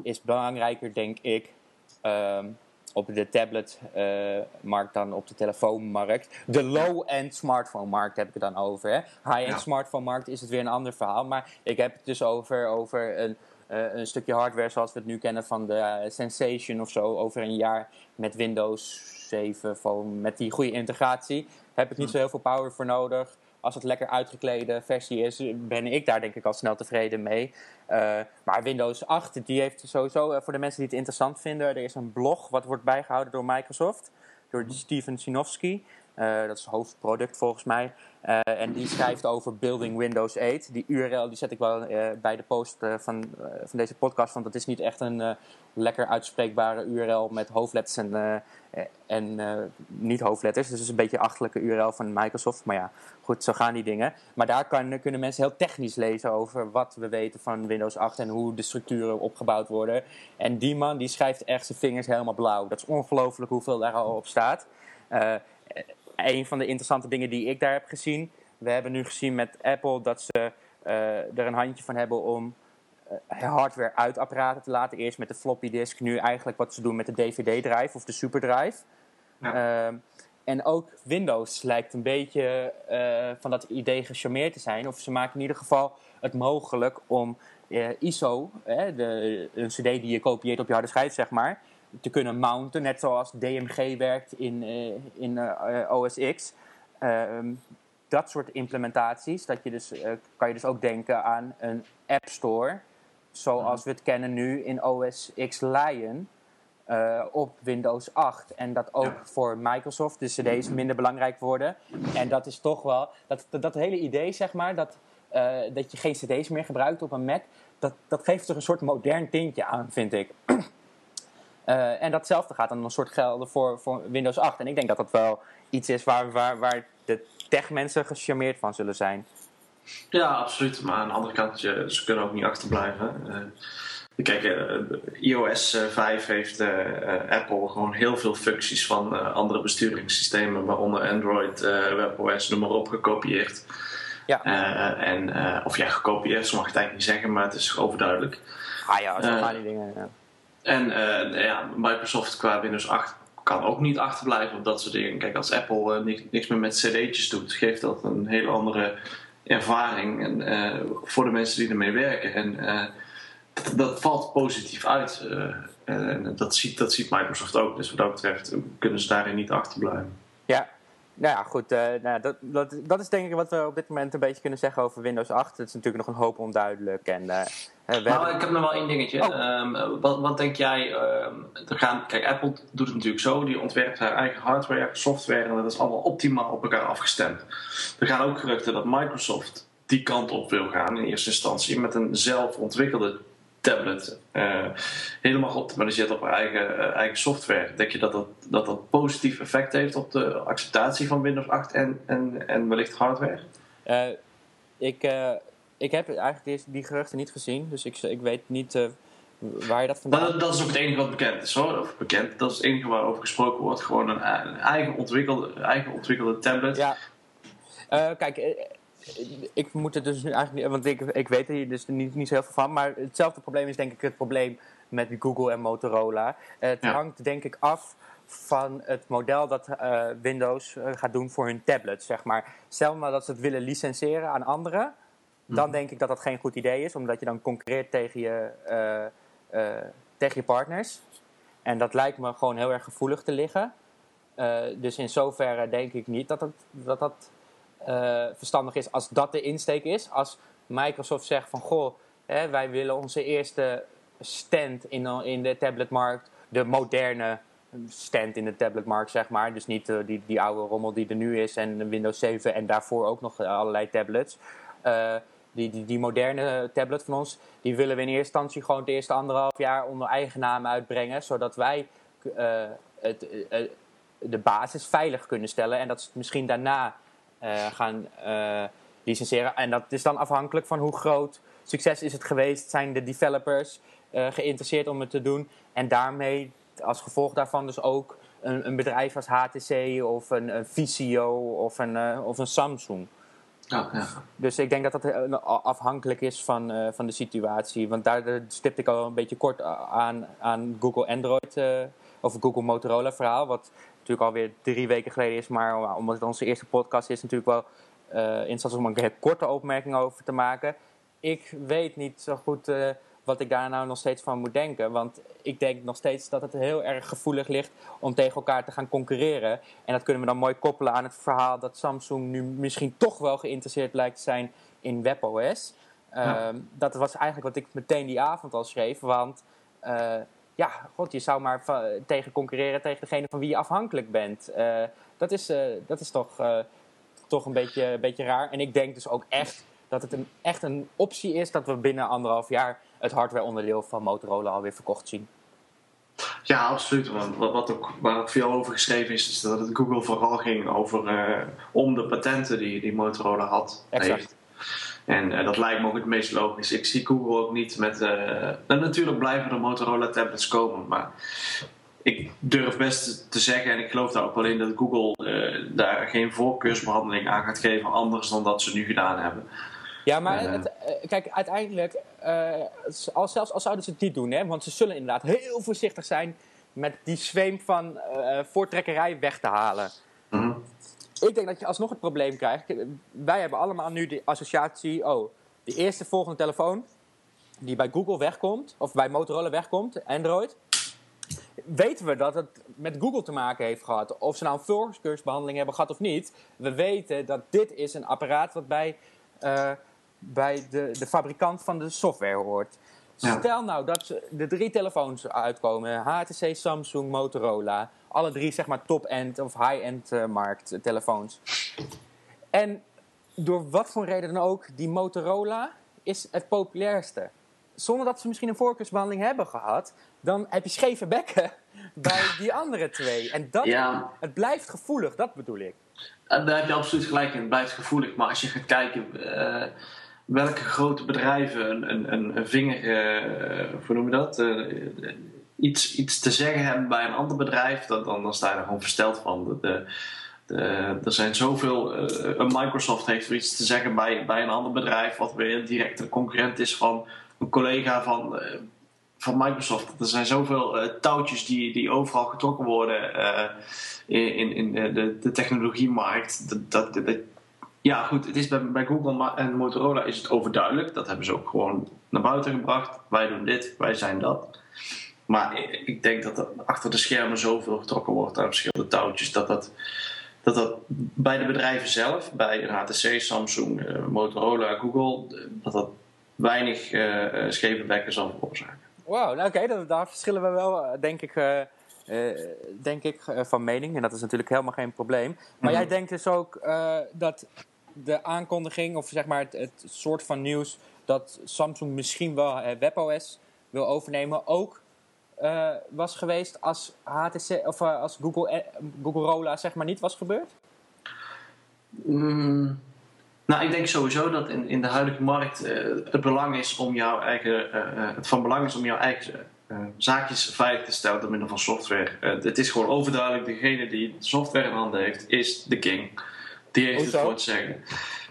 is belangrijker, denk ik, ehm, op de tabletmarkt uh, dan op de telefoonmarkt. De low-end smartphone-markt heb ik het dan over. High-end ja. smartphone-markt is het weer een ander verhaal. Maar ik heb het dus over, over een, uh, een stukje hardware zoals we het nu kennen van de uh, Sensation of zo. Over een jaar met Windows 7, van, met die goede integratie. Heb ik niet hm. zo heel veel power voor nodig als het lekker uitgeklede versie is, ben ik daar denk ik al snel tevreden mee. Uh, maar Windows 8, die heeft sowieso, uh, voor de mensen die het interessant vinden, er is een blog wat wordt bijgehouden door Microsoft, door Steven Sinofsky. Uh, dat is hoofdproduct volgens mij. Uh, en die schrijft over Building Windows 8. Die URL die zet ik wel uh, bij de post van, van deze podcast. Want dat is niet echt een lekker uitspreekbare URL met hoofdletters en, en niet hoofdletters. Dus het is een beetje een achterlijke URL van Microsoft. Maar ja, goed, zo gaan die dingen. Maar daar kan, kunnen mensen heel technisch lezen over wat we weten van Windows 8 en hoe de structuren opgebouwd worden. En die man die schrijft echt zijn vingers helemaal blauw. Dat is ongelooflijk hoeveel daar al op staat een van de interessante dingen die ik daar heb gezien. We hebben nu gezien met Apple dat ze uh, er een handje van hebben om uh, hardware uit apparaten te laten. Eerst met de floppy disk, nu eigenlijk wat ze doen met de DVD-drive of de superdrive. Ja. Uh, en ook Windows lijkt een beetje uh, van dat idee gecharmeerd te zijn. Of ze maken in ieder geval het mogelijk om ISO, de, een CD die je kopieert op je harde schijf, zeg maar, te kunnen mounten, net zoals DMG werkt in, uh, in eh, OS X. Ehm, dat soort implementaties, dat je dus, uh, kan je dus ook denken aan een App Store, zoals we het kennen nu in OS X Lion. op Windows 8. En dat ook voor Microsoft de CD's minder belangrijk worden. En dat is toch wel. Dat, dat, dat hele idee, zeg maar, dat, dat je geen CD's meer gebruikt op een Mac. Dat, dat geeft er een soort modern tintje aan, vind ik. Uh, en datzelfde gaat dan een soort gelden voor, voor Windows 8. En ik denk dat dat wel iets is waar, waar, waar de techmensen gecharmeerd van zullen zijn. Ja, absoluut. Maar aan de andere kant, je, ze kunnen ook niet achterblijven. Uh, kijk, uh, iOS 5 heeft Apple gewoon heel veel functies van andere besturingssystemen, waaronder Android, WebOS, noem maar op, gekopieerd. Ja. en, of ja, gekopieerd, zo mag ik het eigenlijk niet zeggen, maar het is overduidelijk. Ah ja, zo gaan die dingen. Ja. En uh, ja, Microsoft qua Windows 8 kan ook niet achterblijven op dat soort dingen. Kijk, als Apple uh, niks, meer met cd'tjes doet, geeft dat een hele andere ervaring en, uh, voor de mensen die ermee werken. En dat, dat, valt positief uit. en dat ziet, dat ziet Microsoft ook. Dus wat dat betreft kunnen ze daarin niet achterblijven. Ja, nou ja, goed. Uh, nou, dat, dat, dat is denk ik wat we op dit moment een beetje kunnen zeggen over Windows 8. Het is natuurlijk nog een hoop onduidelijk. En, uh, nou, ik heb nog wel één dingetje. Oh. Um, wat, wat, denk jij? Um, er gaan, kijk, Apple doet het natuurlijk zo. Die ontwerpt haar eigen hardware, software. En dat is allemaal optimaal op elkaar afgestemd. Er gaan ook geruchten dat Microsoft die kant op wil gaan in eerste instantie. Met een zelf ontwikkelde tablet uh, helemaal geoptimaliseerd op haar eigen, uh, eigen software. Denk je dat dat, dat dat positief effect heeft op de acceptatie van Windows 8 en, en, en wellicht hardware? Uh, ik, ik heb eigenlijk die, die geruchten niet gezien, dus ik, ik weet niet waar je dat vandaan... Dat, dat is ook het enige wat bekend is hoor, of bekend. Dat is het enige waarover gesproken wordt. Gewoon een, een eigen, ontwikkelde, eigen ontwikkelde tablet. Ja. Kijk, ik moet het dus eigenlijk niet, want ik, ik weet er dus niet, niet zo heel veel van, maar hetzelfde probleem is denk ik het probleem met Google en Motorola. Het hangt denk ik af van het model dat uh, Windows uh, gaat doen voor hun tablets, zeg maar. Stel maar dat ze het willen licenseren aan anderen, dan mhm. denk ik dat dat geen goed idee is, omdat je dan concurreert tegen je, uh, tegen je partners. En dat lijkt me gewoon heel erg gevoelig te liggen. dus in zoverre denk ik niet dat dat, dat, dat verstandig is als dat de insteek is. Als Microsoft zegt van, goh, hè, wij willen onze eerste stand in, in de tabletmarkt, de moderne stand in de tabletmarkt, zeg maar. Dus niet uh, die, die oude rommel die er nu is en Windows 7 en daarvoor ook nog allerlei tablets. Die, die, die, moderne tablet van ons, die willen we in eerste instantie gewoon het eerste anderhalf jaar onder eigen naam uitbrengen, zodat wij het, de basis veilig kunnen stellen en dat misschien daarna gaan licenseren. En dat is dan afhankelijk van hoe groot succes is het geweest, zijn de developers geïnteresseerd om het te doen en daarmee als gevolg daarvan dus ook een, een bedrijf als HTC of een, een Visio of een, of een Samsung. Ja, ja. Dus ik denk dat dat eh, afhankelijk is van, uh, van de situatie. Want daar stipte ik al een beetje kort aan, aan Google Android uh, of Google Motorola verhaal. Wat natuurlijk alweer drie weken geleden is. Maar omdat het onze eerste podcast is, natuurlijk wel uh, interessant om een korte opmerking over te maken. Ik weet niet zo goed wat ik daar nou nog steeds van moet denken. Want ik denk nog steeds dat het heel erg gevoelig ligt om tegen elkaar te gaan concurreren. En dat kunnen we dan mooi koppelen aan het verhaal dat Samsung nu misschien toch wel geïnteresseerd lijkt te zijn in WebOS. Ja. Ehm, dat was eigenlijk wat ik meteen die avond al schreef. Want uh, ja, god, je zou maar tegen concurreren tegen degene van wie je afhankelijk bent. Uh, dat, is, uh, dat is toch, toch een beetje, een beetje raar. En ik denk dus ook echt dat het een, echt een optie is dat we binnen anderhalf jaar het hardwareonderdeel van Motorola alweer verkocht zien. Ja, absoluut. Want wat ook, waar ook veel over geschreven is, is dat het Google vooral ging over om de patenten die, die Motorola had. Exact. Heeft. En uh, dat lijkt me ook het meest logisch. Ik zie Google ook niet met. Uh, natuurlijk blijven er Motorola tablets komen, maar ik durf best te zeggen, en ik geloof daar ook wel in, dat Google daar geen voorkeursbehandeling aan gaat geven, anders dan dat ze nu gedaan hebben. Ja, maar het, eh, kijk, uiteindelijk, uh, als, zelfs als zouden ze het niet doen, hè, want ze zullen inderdaad heel voorzichtig zijn met die zweem van voortrekkerij weg te halen. Ik denk dat je alsnog het probleem krijgt. Wij hebben allemaal nu de associatie, oh, de eerste volgende telefoon die bij Google wegkomt, of bij Motorola wegkomt, Android, weten we dat het met Google te maken heeft gehad. Of ze nou een voorkeursbehandeling hebben gehad of niet. We weten dat dit is een apparaat wat bij uh, bij de, de fabrikant van de software hoort. Stel nou dat de drie telefoons uitkomen: HTC, Samsung, Motorola. Alle drie zeg maar top-end of high-end uh, markt telefoons. En door wat voor reden dan ook, die Motorola is het populairste. Zonder dat ze misschien een voorkeursbehandeling hebben gehad, dan heb je scheve bekken bij die andere twee. En dat, ja. het blijft gevoelig, dat bedoel ik. Daar heb je absoluut gelijk in, het blijft gevoelig. Maar als je gaat kijken. Uh welke grote bedrijven een, een, een, vinger, uh, hoe noem je dat? Uh, iets, iets te zeggen hebben bij een ander bedrijf, dan, dan, dan sta je er gewoon versteld van. De, de, er zijn zoveel. Uh, Microsoft heeft iets te zeggen bij, bij een ander bedrijf, wat weer direct een concurrent is van een collega van, van Microsoft. Er zijn zoveel touwtjes die, die overal getrokken worden in, in, in de, de technologiemarkt. Dat, dat, ja, goed. Het is bij, bij Google en Motorola is het overduidelijk. Dat hebben ze ook gewoon naar buiten gebracht. Wij doen dit, wij zijn dat. Maar ik denk dat er achter de schermen zoveel getrokken wordt aan verschillende touwtjes. Dat dat, dat dat bij de bedrijven zelf, bij HTC, Samsung, uh, Motorola, Google, dat dat weinig uh, scheve bekken zal veroorzaken. Wauw, nou oké, daar verschillen we wel, denk ik, uh, denk ik van mening. En dat is natuurlijk helemaal geen probleem. Maar mhm. jij denkt dus ook dat de aankondiging, of zeg maar het, het, soort van nieuws dat Samsung misschien wel eh, WebOS wil overnemen, ook uh, was geweest als HTC of uh, als Google, Google Rola zeg maar niet was gebeurd? Mm, Nou, ik denk sowieso dat in, in de huidige markt het belang is om jouw eigen, het van belang is om jouw eigen zaakjes veilig te stellen door middel van software. het is gewoon overduidelijk, degene die software in handen heeft, is de king. Die heeft het voor te zeggen.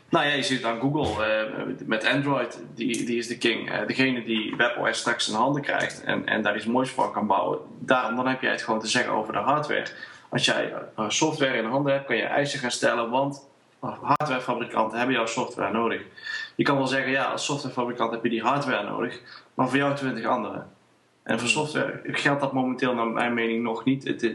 Nou ja, je ziet het aan Google met Android, die, die is de king. degene die WebOS straks in handen krijgt en, en daar iets moois voor kan bouwen, daarom dan heb jij het gewoon te zeggen over de hardware. Als jij software in handen hebt, kan je eisen gaan stellen, want hardwarefabrikanten hebben jouw software nodig. Je kan wel zeggen, ja, als softwarefabrikant heb je die hardware nodig, maar voor jou twintig anderen. En voor hmm. software geldt dat momenteel naar mijn mening nog niet. Het,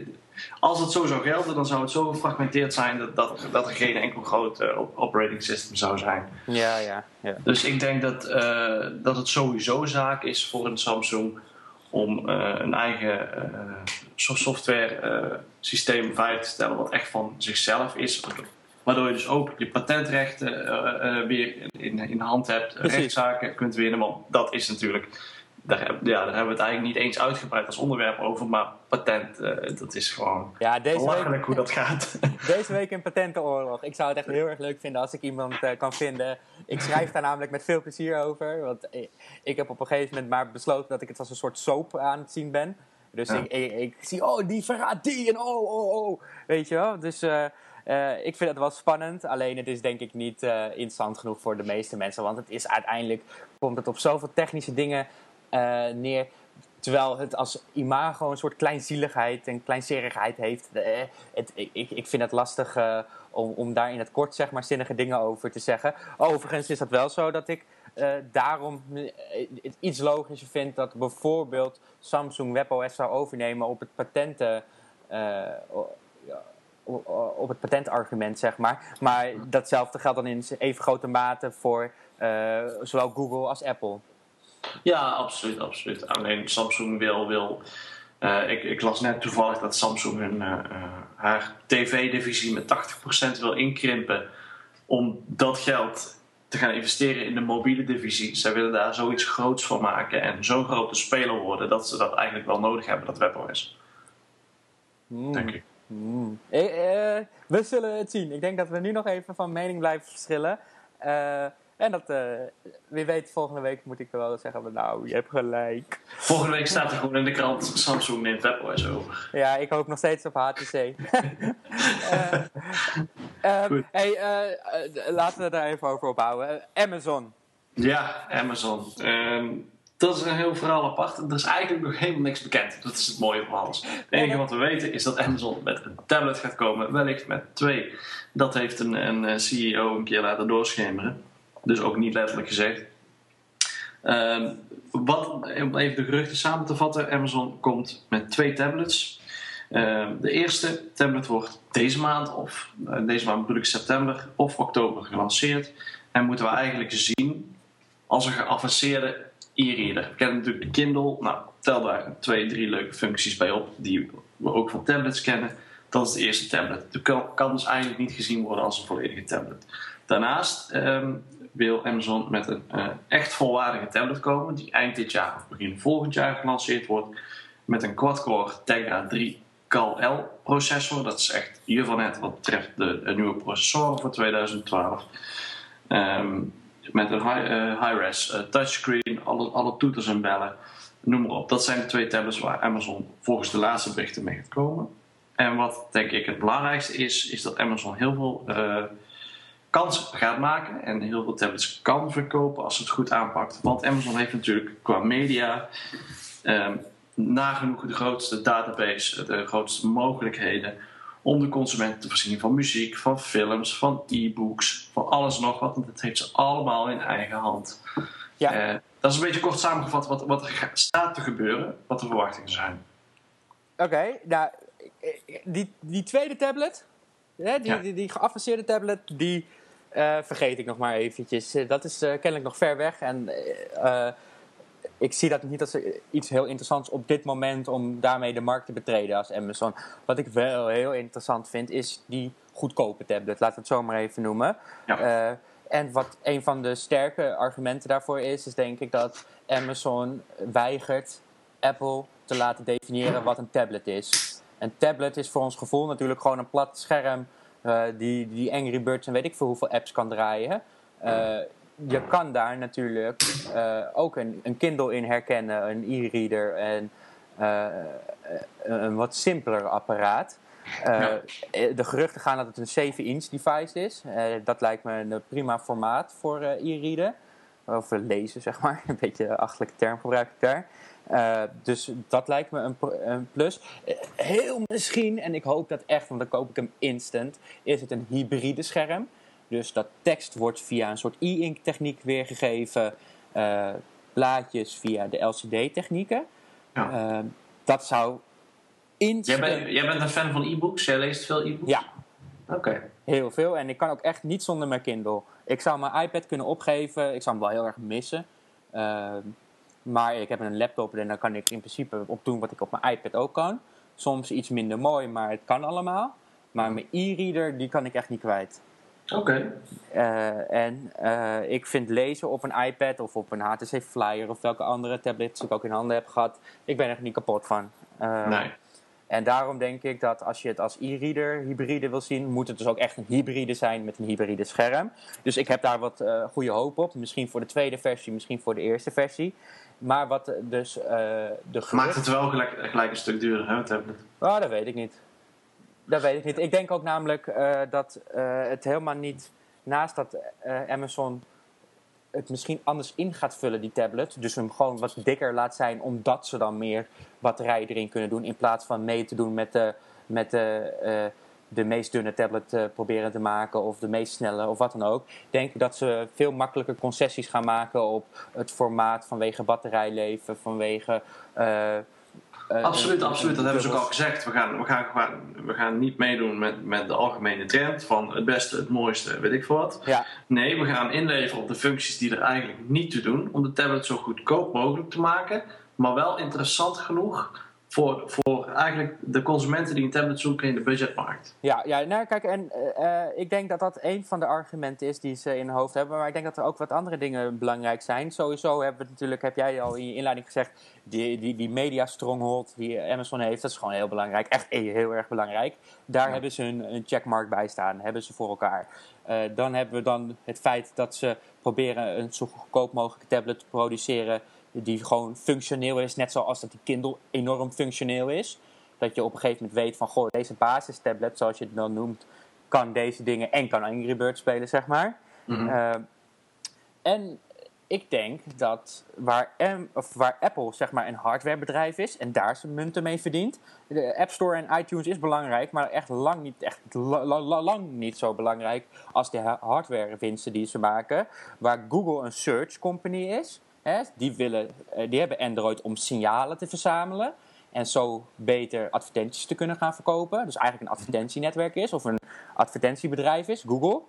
als het zo zou gelden, dan zou het zo gefragmenteerd zijn dat, dat, dat er geen enkel groot uh, operating system zou zijn. Ja, ja. ja. Dus ik denk dat, uh, dat het sowieso zaak is voor een Samsung om uh, een eigen software systeem veilig te stellen wat echt van zichzelf is. Waardoor je dus ook je patentrechten weer in, in hand hebt, Precies. rechtszaken kunt winnen. Want dat is natuurlijk, daar, ja, daar hebben we het eigenlijk niet eens uitgebreid als onderwerp over. Maar patent, uh, dat is gewoon ja, deze week, hoe dat gaat. Deze week een patentenoorlog. Ik zou het echt heel erg leuk vinden als ik iemand kan vinden. Ik schrijf daar namelijk met veel plezier over. Want ik, heb op een gegeven moment maar besloten dat ik het als een soort soap aan het zien ben. Dus ik, ik, ik, zie, oh, die verraadt die en oh, oh, oh. Weet je wel? Dus uh, ik vind het wel spannend, alleen het is denk ik niet uh, interessant genoeg voor de meeste mensen. Want het is uiteindelijk, komt het op zoveel technische dingen neer. Terwijl het als imago een soort kleinzieligheid en kleinserigheid heeft. Het, ik, ik vind het lastig om, om daar in het kort zeg maar zinnige dingen over te zeggen. Overigens is dat wel zo dat ik daarom het iets logischer vind dat bijvoorbeeld Samsung WebOS zou overnemen op het patenten op het patentargument, zeg maar. Maar datzelfde geldt dan in even grote mate voor zowel Google als Apple. Ja, absoluut, absoluut. Alleen Samsung wil, wil uh, ik, ik, las net toevallig dat Samsung hun, uh, haar tv-divisie met 80% wil inkrimpen om dat geld te gaan investeren in de mobiele divisie. Zij willen daar zoiets groots van maken en zo'n grote speler worden dat ze dat eigenlijk wel nodig hebben, dat WebOS. Mm. Denk ik. Mm. Eh, eh, we zullen het zien. Ik denk dat we nu nog even van mening blijven verschillen. Uh, en dat, uh, wie weet, volgende week moet ik wel zeggen: Nou, je hebt gelijk. Volgende week staat er gewoon in de krant: Samsung neemt WebOS over. Ja, ik hoop nog steeds op HTC. um, hey, laten we daar even over ophouden. Amazon. Ja, Amazon. Um, dat is een heel verhaal apart. Er is eigenlijk nog helemaal niks bekend. Dat is het mooie van alles. Het enige wat we weten is dat Amazon met een tablet gaat komen. Wellicht met twee. Dat heeft een, een eh, CEO een keer laten doorschemeren. Dus ook niet letterlijk gezegd. Uh, wat, om even de geruchten samen te vatten. Amazon komt met twee tablets. Uh, de eerste tablet wordt deze maand, of uh, deze maand bedoel ik september of oktober gelanceerd. En moeten we eigenlijk zien als een geavanceerde e-reader. We kennen natuurlijk de Kindle. Nou, tel daar twee, drie leuke functies bij op die we ook van tablets kennen. Dat is de eerste tablet. Kan, kan, dus eigenlijk niet gezien worden als een volledige tablet. Daarnaast ehm, wil Amazon met een uh, echt volwaardige tablet komen, die eind dit jaar of begin volgend jaar gelanceerd wordt, met een quad-core Tegra 3 Cal-L processor. Dat is echt hiervan net wat betreft de, nieuwe processoren voor 2012. Um, met een high-res high uh, touchscreen, alle, alle toeters en bellen, noem maar op. Dat zijn de twee tablets waar Amazon volgens de laatste berichten mee gaat komen. En wat denk ik het belangrijkste is, is dat Amazon heel veel kans gaat maken en heel veel tablets kan verkopen als het goed aanpakt. Want Amazon heeft natuurlijk qua media um, nagenoeg de grootste database, de grootste mogelijkheden om de consument te voorzien van muziek, van films, van e-books, van alles nog wat. Want het heeft ze allemaal in eigen hand. Ja. Uh, dat is een beetje kort samengevat wat, wat er staat te gebeuren, wat de verwachtingen zijn. Oké, nou, die, die tweede tablet, hè, die, die, die, geavanceerde tablet, die uh, vergeet ik nog maar eventjes. Eh, dat is kennelijk nog ver weg en ik zie dat niet als iets heel interessants op dit moment om daarmee de markt te betreden als Amazon. Wat ik wel heel interessant vind, is die goedkope tablet, laten we het zo maar even noemen. Ja. En wat een van de sterke argumenten daarvoor is, is denk ik dat Amazon weigert Apple te laten definiëren wat een tablet is. Een tablet is voor ons gevoel natuurlijk gewoon een plat scherm die, die Angry Birds en weet ik veel hoeveel apps kan draaien. je kan daar natuurlijk ook een, een Kindle in herkennen, een e-reader en een wat simpeler apparaat. De geruchten gaan dat het een 7-inch device is. dat lijkt me een prima formaat voor e-reader. Of lezen, zeg maar. Een beetje een achtelijke term gebruik ik daar. Uh, dus dat lijkt me een, een, plus. Eh, heel misschien, en ik hoop dat echt, want dan koop ik hem instant, is het een hybride scherm. Dus dat tekst wordt via een soort e-ink techniek weergegeven, uh, plaatjes via de LCD-technieken. Ja. dat zou instant... Jij, bent, jij bent een fan van e-books? Jij leest veel e-books? Ja. Oké. Heel veel. En ik kan ook echt niet zonder mijn Kindle. Ik zou mijn iPad kunnen opgeven. Ik zou hem wel heel erg missen. Maar ik heb een laptop en dan kan ik in principe op doen wat ik op mijn iPad ook kan. Soms iets minder mooi, maar het kan allemaal. Maar mijn e-reader, die kan ik echt niet kwijt. Oké. Eh, en uh, ik vind lezen op een iPad of op een HTC Flyer of welke andere tablets ik ook in handen heb gehad, ik ben er niet kapot van. Uh, nee. En daarom denk ik dat als je het als e-reader hybride wil zien, moet het dus ook echt een hybride zijn met een hybride scherm. Dus ik heb daar wat uh, goede hoop op. Misschien voor de tweede versie, misschien voor de eerste versie. Maar wat dus uh, de Maakt het wel gelijk, gelijk een stuk duurder, hè, tablet? Oh, dat weet ik niet. Dat weet ik niet. Ik denk ook namelijk uh, dat het helemaal niet, naast dat Amazon het misschien anders in gaat vullen, die tablet. Dus hem gewoon wat dikker laat zijn, omdat ze dan meer batterij erin kunnen doen. In plaats van mee te doen met de, met de, uh, de meest dunne tablet uh, proberen te maken. Of de meest snelle, of wat dan ook. Denk ik dat ze veel makkelijker concessies gaan maken op het formaat vanwege batterijleven, vanwege. Uh, absoluut, absoluut. Dat hebben ze ook al gezegd. We gaan, we gaan, we gaan niet meedoen met, met de algemene trend van het beste, het mooiste, weet ik veel wat. Ja. Nee, we gaan inleveren op de functies die er eigenlijk niet te doen om de tablet zo goedkoop mogelijk te maken, maar wel interessant genoeg voor, voor eigenlijk de consumenten die een tablet zoeken in de budgetmarkt. Ja, ja nou kijk, en uh, ik denk dat dat een van de argumenten is die ze in hun hoofd hebben. Maar ik denk dat er ook wat andere dingen belangrijk zijn. Sowieso hebben we natuurlijk, heb jij al in je inleiding gezegd, die, die, die media stronghold die Amazon heeft, dat is gewoon heel belangrijk. Echt heel erg belangrijk. Daar hebben ze een, een checkmark bij staan, hebben ze voor elkaar. Uh, dan hebben we dan het feit dat ze proberen een zo goedkoop mogelijke tablet te produceren die gewoon functioneel is, net zoals dat die Kindle enorm functioneel is. Dat je op een gegeven moment weet van, goh, deze basistablet, zoals je het dan noemt, kan deze dingen en kan Angry Birds spelen, zeg maar. Mm -hmm. uh, en ik denk dat waar, M, of waar Apple zeg maar een hardwarebedrijf is en daar zijn munten mee verdient. De App Store en iTunes is belangrijk, maar echt lang niet, echt lang niet zo belangrijk als de hardwarewinsten die ze maken. Waar Google een search company is, die, willen, die hebben Android om signalen te verzamelen. En zo beter advertenties te kunnen gaan verkopen. Dus eigenlijk een advertentienetwerk is of een advertentiebedrijf is, Google.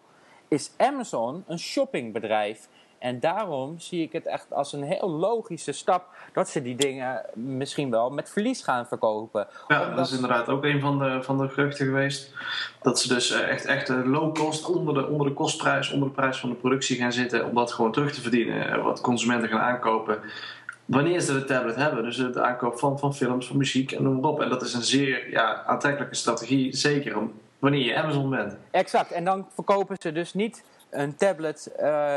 Is Amazon een shoppingbedrijf. En daarom zie ik het echt als een heel logische stap dat ze die dingen misschien wel met verlies gaan verkopen. Ja, Omdat... dat is inderdaad ook een van de, van de geruchten geweest. Dat ze dus echt, echt low cost, onder de, onder de kostprijs, onder de prijs van de productie gaan zitten. Om dat gewoon terug te verdienen. Wat consumenten gaan aankopen. Wanneer ze de tablet hebben. Dus de aankoop van, van films, van muziek en noem maar op. En dat is een zeer ja, aantrekkelijke strategie. Zeker wanneer je Amazon bent. Exact. En dan verkopen ze dus niet een tablet. Uh,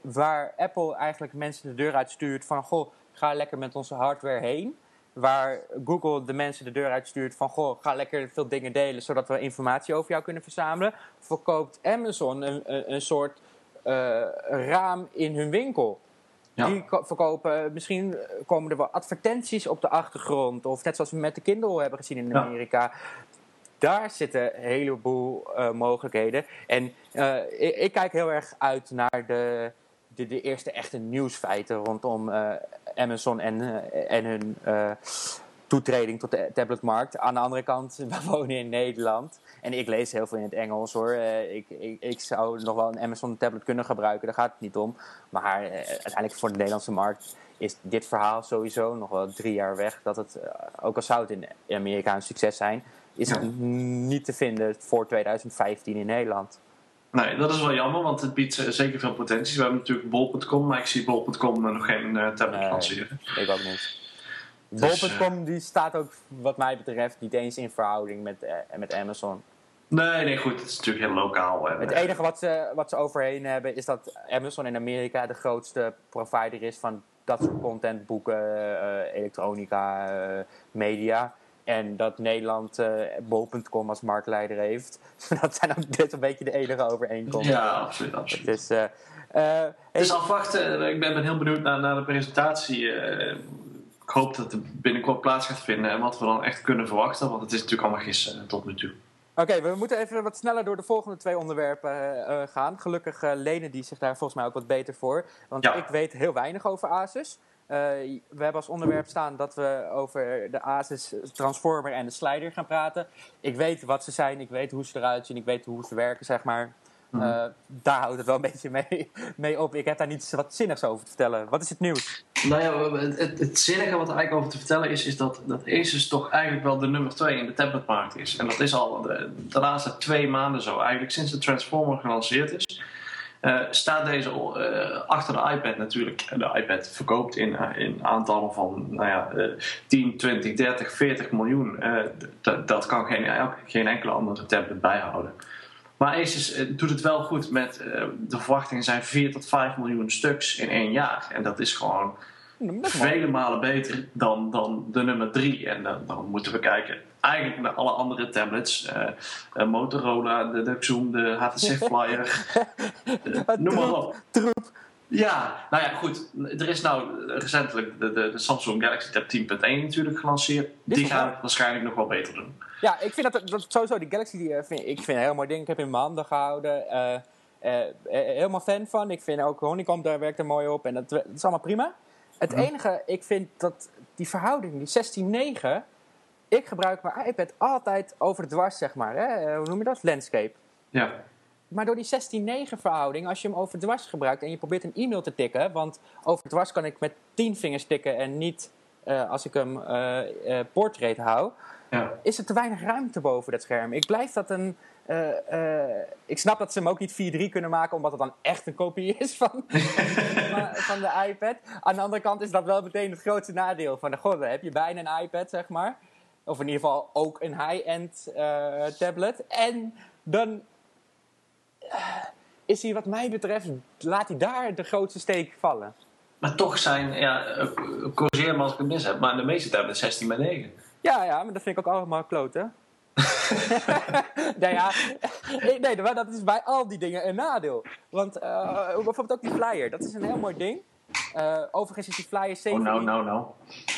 waar Apple eigenlijk mensen de deur uitstuurt van goh, ga lekker met onze hardware heen. Waar Google de mensen de deur uitstuurt van goh, ga lekker veel dingen delen zodat we informatie over jou kunnen verzamelen. Verkoopt Amazon een, een, soort uh, raam in hun winkel. Ja. Die verkopen, misschien komen er wel advertenties op de achtergrond. Of net zoals we met de Kindle hebben gezien in Amerika. Ja. Daar zitten een heleboel uh, mogelijkheden. En uh, ik, ik, kijk heel erg uit naar de, de, de eerste echte nieuwsfeiten rondom uh, Amazon en, uh, en hun uh, toetreding tot de tabletmarkt. Aan de andere kant, we wonen in Nederland. En ik lees heel veel in het Engels hoor. ik, ik, ik zou nog wel een Amazon tablet kunnen gebruiken, daar gaat het niet om. Maar uiteindelijk voor de Nederlandse markt is dit verhaal sowieso nog wel drie jaar weg. Dat het, ook al zou het in Amerika een succes zijn, is het niet te vinden voor 2015 in Nederland. Nee, dat is wel jammer, want het biedt zeker veel potenties. We hebben natuurlijk bol.com, maar ik zie bol.com nog geen uh, tablet lanceren. Nee, ik ook niet. Dus, bol.com die staat ook, wat mij betreft, niet eens in verhouding met, uh, met Amazon. Nee, nee, goed. Het is natuurlijk heel lokaal. En, Het eh, enige wat ze, wat ze overheen hebben is dat Amazon in Amerika de grootste provider is van dat soort content, boeken, eh, elektronica, eh, media. En dat Nederland eh bol.com als marktleider heeft. dat zijn ook dit een beetje de enige overeenkomsten. Ja, absoluut. absoluut. Dus, eh, eh, Dus afwachten. Ik ben, ben heel benieuwd naar, naar de presentatie. Ik hoop dat het binnenkort plaats gaat vinden en wat we dan echt kunnen verwachten. Want het is natuurlijk allemaal gissen tot nu toe. Oké, we moeten even wat sneller door de volgende twee onderwerpen gaan. Gelukkig lenen die zich daar volgens mij ook wat beter voor. Want Ja. ik weet heel weinig over Asus. Eh, we hebben als onderwerp staan dat we over de Asus Transformer en de Slider gaan praten. Ik weet wat ze zijn, ik weet hoe ze eruit zien, ik weet hoe ze werken, zeg maar. Eh, daar houdt het wel een beetje mee, mee op. Ik heb daar niets wat zinnigs over te vertellen. Wat is het nieuws? Nou ja, het, het, het zinnige wat er eigenlijk over te vertellen is, is dat, dat Asus toch eigenlijk wel de nummer 2 in de tabletmarkt is. En dat is al de, de laatste twee maanden zo. Eigenlijk sinds de Transformer gelanceerd is, eh, staat deze eh, achter de iPad natuurlijk. De iPad verkoopt in, eh, in aantallen van nou ja, eh, 10, 20, 30, 40 miljoen. Dat kan geen, geen enkele andere tablet bijhouden. Maar Asus doet het wel goed met, de verwachtingen zijn 4 tot 5 miljoen stuks in één jaar. En dat is gewoon. Vele malen beter dan, dan de nummer 3. En dan, dan moeten we kijken eigenlijk naar alle andere tablets. eh, eh, Motorola, de, de Xoom, de HTC Flyer. eh, noem maar op. Troep. Ja, nou ja, goed. Er is nou recentelijk de, de, de Samsung Galaxy Tab 10.1 natuurlijk gelanceerd. Die gaan het waarschijnlijk nog wel beter doen. Ja, ik vind dat, dat sowieso die Galaxy, die, eh, vind, ik vind een heel mooi ding. Ik heb hem in mijn handen gehouden. eh, eh, eh, helemaal fan van. Ik vind ook Honeycomb, daar werkt er mooi op. En dat, dat is allemaal prima. Het enige, ik vind dat die verhouding, die 16-9... Ik gebruik mijn iPad altijd over dwars, zeg maar. Hè? Eh, Hoe noem je dat? Landscape. Ja, Maar door die 16-9 verhouding, als je hem over dwars gebruikt en je probeert een e-mail te tikken, want over dwars kan ik met 10 vingers tikken en niet eh, als ik hem eh, portrait hou, ja. is er te weinig ruimte boven dat scherm. Ik blijf dat een. eh, eh, ik snap dat ze hem ook niet 4-3 kunnen maken, omdat het dan echt een kopie is van, van, de iPad. Aan de andere kant is dat wel meteen het grootste nadeel van de god, dan heb je bijna een iPad, zeg maar. Of in ieder geval ook een high-end eh, tablet. En dan is hij, wat mij betreft, laat hij daar de grootste steek vallen. Maar toch zijn, ja, corrigeer me als ik het mis heb, maar de meeste tablets 16 bij 9. Ja, ja, maar dat vind ik ook allemaal kloten. nee, ja, nee, maar dat is bij al die dingen een nadeel. Want eh, bijvoorbeeld ook die flyer, dat is een heel mooi ding. Eh, overigens is die flyer 7 Oh, nou, nou, nou.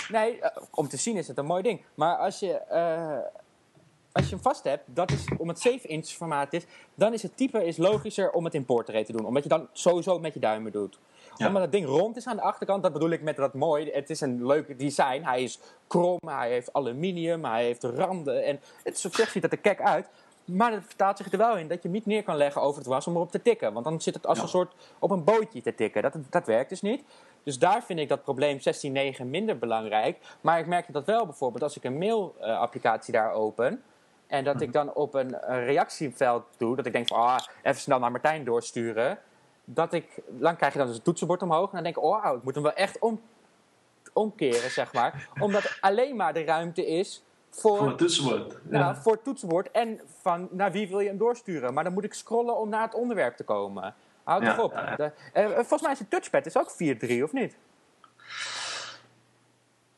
Nee, eh, om te zien is het een mooi ding. Maar als je, als je hem vast hebt, dat is, om het 7-inch formaat is, dan is het type is logischer om het in portrait te doen. Omdat je dan sowieso met je duimen doet. Ja. Omdat het ding rond is aan de achterkant, dat bedoel ik met dat mooi. Het is een leuk design. Hij is krom, hij heeft aluminium, hij heeft randen. En het is op zich ziet het er kek uit. Maar dat vertaalt zich er wel in dat je hem niet neer kan leggen over het was om erop te tikken. Want dan zit het als Ja. een soort op een bootje te tikken. Dat, dat werkt dus niet. Dus daar vind ik dat probleem 16.9 minder belangrijk. Maar ik merk dat wel bijvoorbeeld als ik een mail-applicatie daar open. En dat ik dan op een, een reactieveld doe. Dat ik denk van ah, even snel naar Martijn doorsturen. Dat ik, dan krijg je dan dus het toetsenbord omhoog. En dan denk ik, oh, ik moet hem wel echt om, omkeren, zeg maar. Omdat alleen maar de ruimte is voor Voor het toetsenbord. nou, voor het toetsenbord en van naar wie wil je hem doorsturen. Maar dan moet ik scrollen om naar het onderwerp te komen. Houd Ja, toch op. ja, ja. De- eh, volgens mij is het touchpad is ook 4-3, of niet?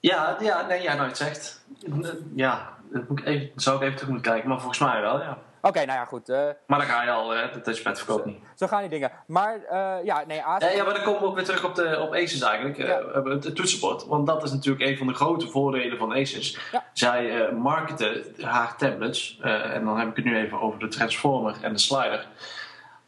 Ja, ja, nee, ja, nou het zegt. Ja, dat moet ik even, zou ik even terug moeten kijken, maar volgens mij wel, ja. Oké, nou ja, goed. eh, Maar dan ga je al, hè, de touchpad verkoopt niet. zo gaan die dingen. Maar eh, ja, nee, Asus... Ja, ja, maar dan komen we ook weer terug op, de, op Asus eigenlijk, eh, Ja. het, het toetsenbord. Want dat is natuurlijk een van de grote voordelen van Asus. Ja. Zij eh, marketen haar tablets, eh, en dan heb ik het nu even over de Transformer en de Slider,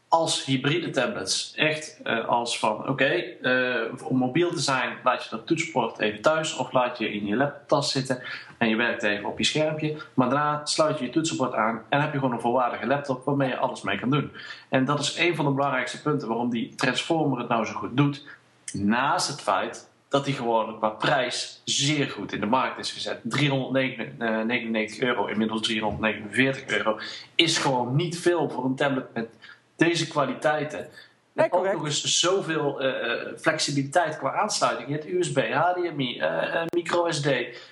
als hybride tablets. Echt eh, als van, oké, eh, om mobiel te zijn laat je dat toetsenbord even thuis of laat je in je laptoptas zitten en je werkt even op je schermpje. Maar daarna sluit je je toetsenbord aan en heb je gewoon een volwaardige laptop waarmee je alles mee kan doen. En dat is een van de belangrijkste punten waarom die Transformer het nou zo goed doet. Naast het feit dat die gewoon qua prijs zeer goed in de markt is gezet. 399 euro, inmiddels 349 euro, is gewoon niet veel voor een tablet met deze kwaliteiten. Nee, ook correct. nog eens zoveel eh, flexibiliteit qua aansluiting. Je hebt USB, HDMI, eh, eh, micro SD.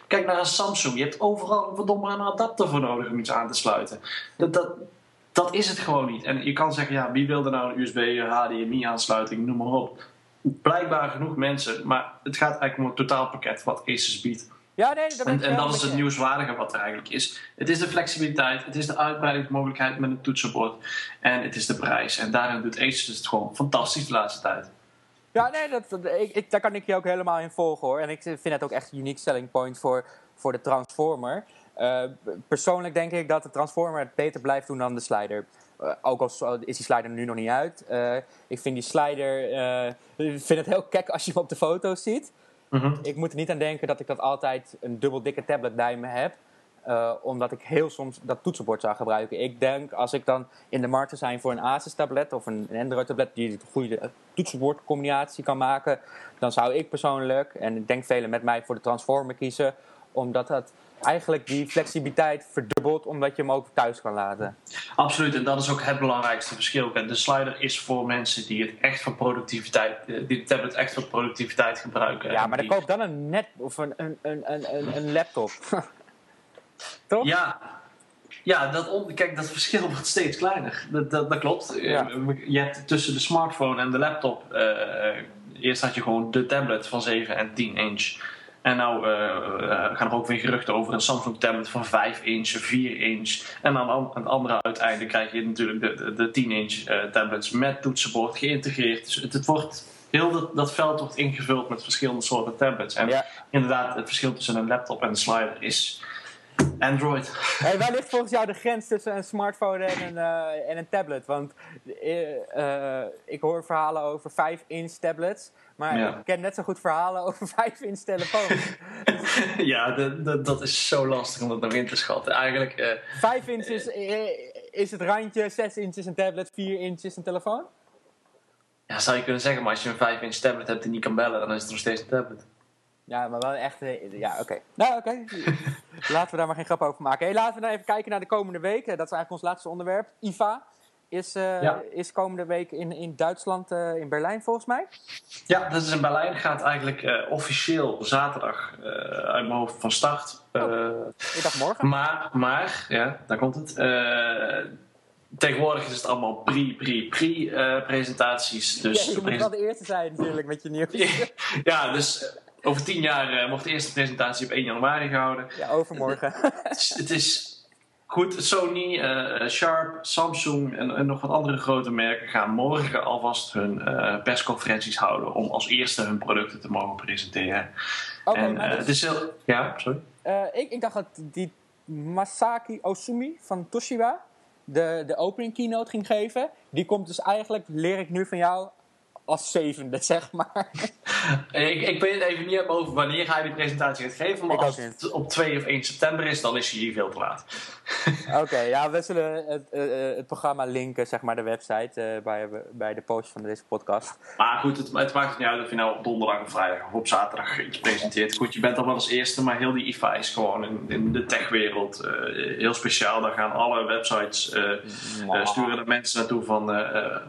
Kijk naar een Samsung. Je hebt overal verdomme een adapter voor nodig om iets aan te sluiten. Dat, dat, dat is het gewoon niet. En je kan zeggen, ja, wie wil er nou een USB, HDMI-aansluiting, noem maar op. Blijkbaar genoeg mensen, maar het gaat eigenlijk om het totaalpakket wat Asus biedt. Ja, nee, dat en, en dat is het nieuwswaardige wat er eigenlijk is. Het is de flexibiliteit, het is de uitbreidingsmogelijkheid met een toetsenbord en het is de prijs. En daarin doet Asus het gewoon fantastisch de laatste tijd. Ja, nee, dat, ik, ik, daar kan ik je ook helemaal in volgen hoor. En ik vind het ook echt een unique selling point voor, voor de Transformer. Uh, persoonlijk denk ik dat de Transformer het beter blijft doen dan de slider. Uh, ook al is die slider nu nog niet uit. Uh, ik vind die slider. ik vind het heel kek als je hem op de foto's ziet. -hmm. Ik moet er niet aan denken dat ik dat altijd een dubbel dikke tablet bij me heb. Uh, omdat ik heel soms dat toetsenbord zou gebruiken. Ik denk als ik dan in de markt zou zijn voor een Asus tablet of een Android tablet die goede toetsenbordcombinatie kan maken, dan zou ik persoonlijk, en ik denk velen met mij, voor de Transformer kiezen. Omdat dat eigenlijk die flexibiliteit verdubbelt, omdat je hem ook thuis kan laten. Absoluut, en dat is ook het belangrijkste verschil. De slider is voor mensen die het echt voor productiviteit, die de tablet echt voor productiviteit gebruiken. Ja, maar dan koop dan een net of een, een, een, een, een laptop. Toch? Ja, ja dat, kijk, dat verschil wordt steeds kleiner. Dat, dat, dat klopt. Ja. Je hebt tussen de smartphone en de laptop. Uh, eerst had je gewoon de tablet van 7 en 10 inch. En nou uh, uh, gaan er ook weer geruchten over een Samsung tablet van 5 inch, 4 inch. En aan, aan het andere uiteinde krijg je natuurlijk de, de, de 10 inch tablets met toetsenbord geïntegreerd. Dus het, het wordt heel dat, dat, veld wordt ingevuld met verschillende soorten tablets. En ja. inderdaad, het verschil tussen een laptop en een slider is Android. Hey, waar ligt volgens jou de grens tussen een smartphone en een, uh, en een tablet? Want uh, ik hoor verhalen over 5-inch tablets. Maar ja. ik ken net zo goed verhalen over 5-inch telefoons. ja, de, de, dat is zo lastig om dat nog in te schatten. Eigenlijk, 5 inch is, is het randje, 6 inch is een tablet, 4 inch is een telefoon? Ja, zou je kunnen zeggen, maar als je een 5-inch tablet hebt die niet kan bellen, dan is het nog steeds een tablet. Ja, maar wel echt. Ja, oké. Nou, oké. laten we daar maar geen grap over maken. Hey, laten we dan even kijken naar de komende week. Dat is eigenlijk ons laatste onderwerp. IFA is, uh, ja. is komende week in, in Duitsland, uh, in Berlijn volgens mij. Ja, dat is in Berlijn. Gaat eigenlijk uh, officieel zaterdag uit mijn hoofd van start. Oh, ik dacht morgen. Maar, maar, ja, daar komt het. Tegenwoordig is het allemaal pre, pre, pre presentaties. Dus ja, je moet wel de eerste zijn natuurlijk met je nieuws. ja, dus over tien jaar uh, wordt de eerste presentatie op 1 januari gehouden. Ja, overmorgen. het, is, het is goed. Sony, uh, Sharp, Samsung en, en, nog wat andere grote merken gaan morgen alvast hun uh, persconferenties houden om als eerste hun producten te mogen presenteren. Okay, dus, het is heel. Ja, sorry. ik, ik dacht dat die Masaki Osumi van Toshiba de, de opening keynote ging geven. Die komt dus eigenlijk, leer ik nu van jou, als zevende, zeg maar. ik, ik weet even niet over wanneer hij die presentatie gaat geven, maar als het op 2 of 1 september is, dan is hij hier veel te laat. Oké, ja, we zullen het, uh, het, programma linken, zeg maar, de website uh, bij, bij de post van deze podcast. Maar goed, het, het, maakt niet uit of je nou op donderdag of vrijdag of op zaterdag iets presenteert. Goed, je bent al wel als eerste, maar heel die IFA is gewoon in, in de techwereld uh, heel speciaal. Daar gaan alle websites, sturen er mensen naartoe van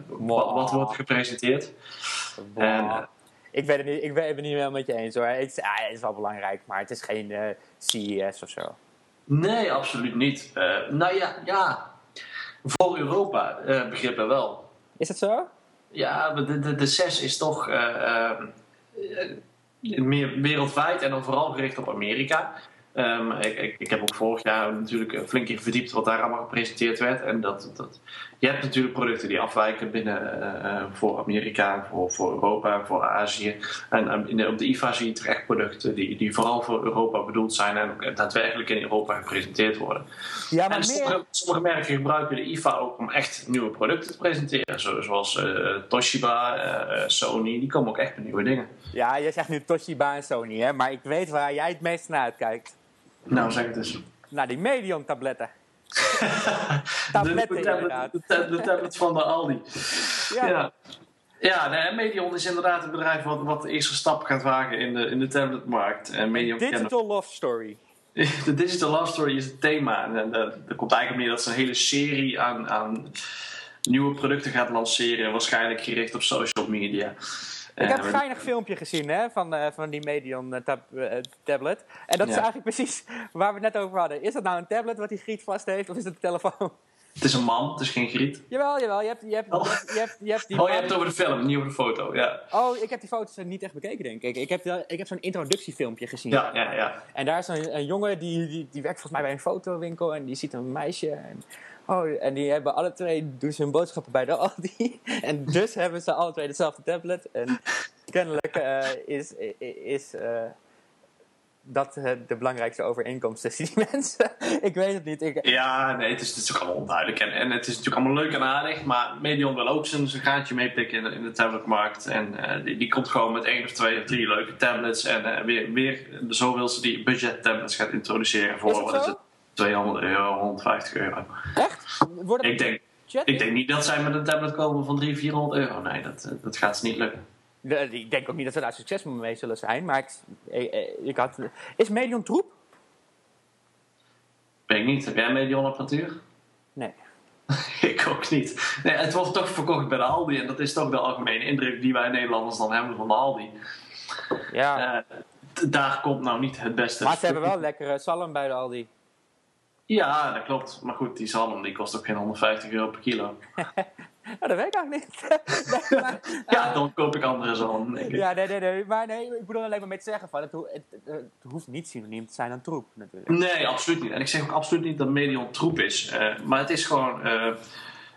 wat, wat wordt gepresenteerd. En, ik, weet het niet, ik ben het niet helemaal met je eens hoor. Het is, ah, het is wel belangrijk, maar het is geen CES of zo. Nee, absoluut niet. Uh, nou ja, ja, voor Europa uh, begrippen wel. Is het zo? Ja, de, de, de CES is toch meer wereldwijd en dan vooral gericht op Amerika. Um, ik, ik, ik, heb ook vorig jaar natuurlijk flink in verdiept wat daar allemaal gepresenteerd werd. En dat, dat, je hebt natuurlijk producten die afwijken binnen uh, voor Amerika, voor, voor Europa, voor Azië. En in de, op de IFA zie je terecht producten die, die vooral voor Europa bedoeld zijn en ook daadwerkelijk in Europa gepresenteerd worden. Ja, maar en sommige, sommige, merken gebruiken de IFA ook om echt nieuwe producten te presenteren. Zoals uh, Toshiba, uh, Sony, die komen ook echt met nieuwe dingen. Ja, jij zegt nu Toshiba en Sony, hè? maar ik weet waar jij het meest naar uitkijkt. Nou, zeg het eens. Nou, die Medion-tabletten. tabletten, de, tablet, de, de, tablet van de Aldi. ja. ja. Ja, nee, Medion is inderdaad het bedrijf wat, wat de eerste stap gaat wagen in de, in de tabletmarkt. En Medion digital Love Story. De Digital Love Story is het thema. En er komt eigenlijk meer dat ze een hele serie aan, aan nieuwe producten gaat lanceren. Waarschijnlijk gericht op social media. Ik heb een geinig filmpje gezien hè, van, uh, van die Medion tab, uh, tablet. En dat is eigenlijk precies waar we het net over hadden. Is dat nou een tablet wat die griet vast heeft of is het een telefoon? Het is een man, het is geen griet. Jawel, jawel. Je hebt, je hebt, Oh. je hebt, je hebt, die Oh, je hebt het over de film, niet over de foto. Ja, Oh, ik heb die foto's niet echt bekeken, denk ik. Ik heb, ik heb zo'n introductiefilmpje gezien. ja, ja. ja. En daar is een, een jongen die, die, die werkt volgens mij bij een fotowinkel en die ziet een meisje. En, oh, en die hebben alle twee doen ze hun boodschappen bij de Aldi. En dus hebben ze alle twee dezelfde tablet. En kennelijk eh, is, is eh, dat de belangrijkste overeenkomst tussen die mensen. ik weet het niet. Ik, Ja, nee, het is, het is ook allemaal onduidelijk. En, en het is natuurlijk allemaal leuk en aardig. Maar Medion wil ook zijn, zijn gaatje meepikken in de, in de tabletmarkt. En eh, die, die komt gewoon met één of twee of drie leuke tablets. En weer, weer, wil ze die budget tablets gaan introduceren voor Is het wat is zo? het? 200 euro, 150 euro. echt? Worden Ik denk, ik denk niet dat zij met een tablet komen van 300, 400 euro. Nee, dat, eh, dat gaat ze niet lukken. Ik denk ook niet dat ze daar succesvol mee zullen zijn. Maar ik, ik, ik had, is Medion troep? Weet ik niet. Heb jij Medion apparatuur? Nee. ik ook niet. Nee, het wordt toch verkocht bij de Aldi. En dat is toch de algemene indruk die wij Nederlanders dan hebben van de Aldi. Ja. Eh, daar komt nou niet het beste. maar ze hebben wel lekkere zalm bij de Aldi. Ja, dat klopt. Maar goed, die zalm die kost ook geen 150 euro per kilo. Ja, dat weet ik eigenlijk niet. nee, maar, Ja, dan koop ik andere zalm. denk ik. ja, nee, nee, nee. Maar nee, ik bedoel alleen maar mee te zeggen van, het, ho- het, hoeft niet synoniem te zijn aan troep natuurlijk. Nee, absoluut niet. En ik zeg ook absoluut niet dat Medion troep is. Eh, maar het is gewoon... eh,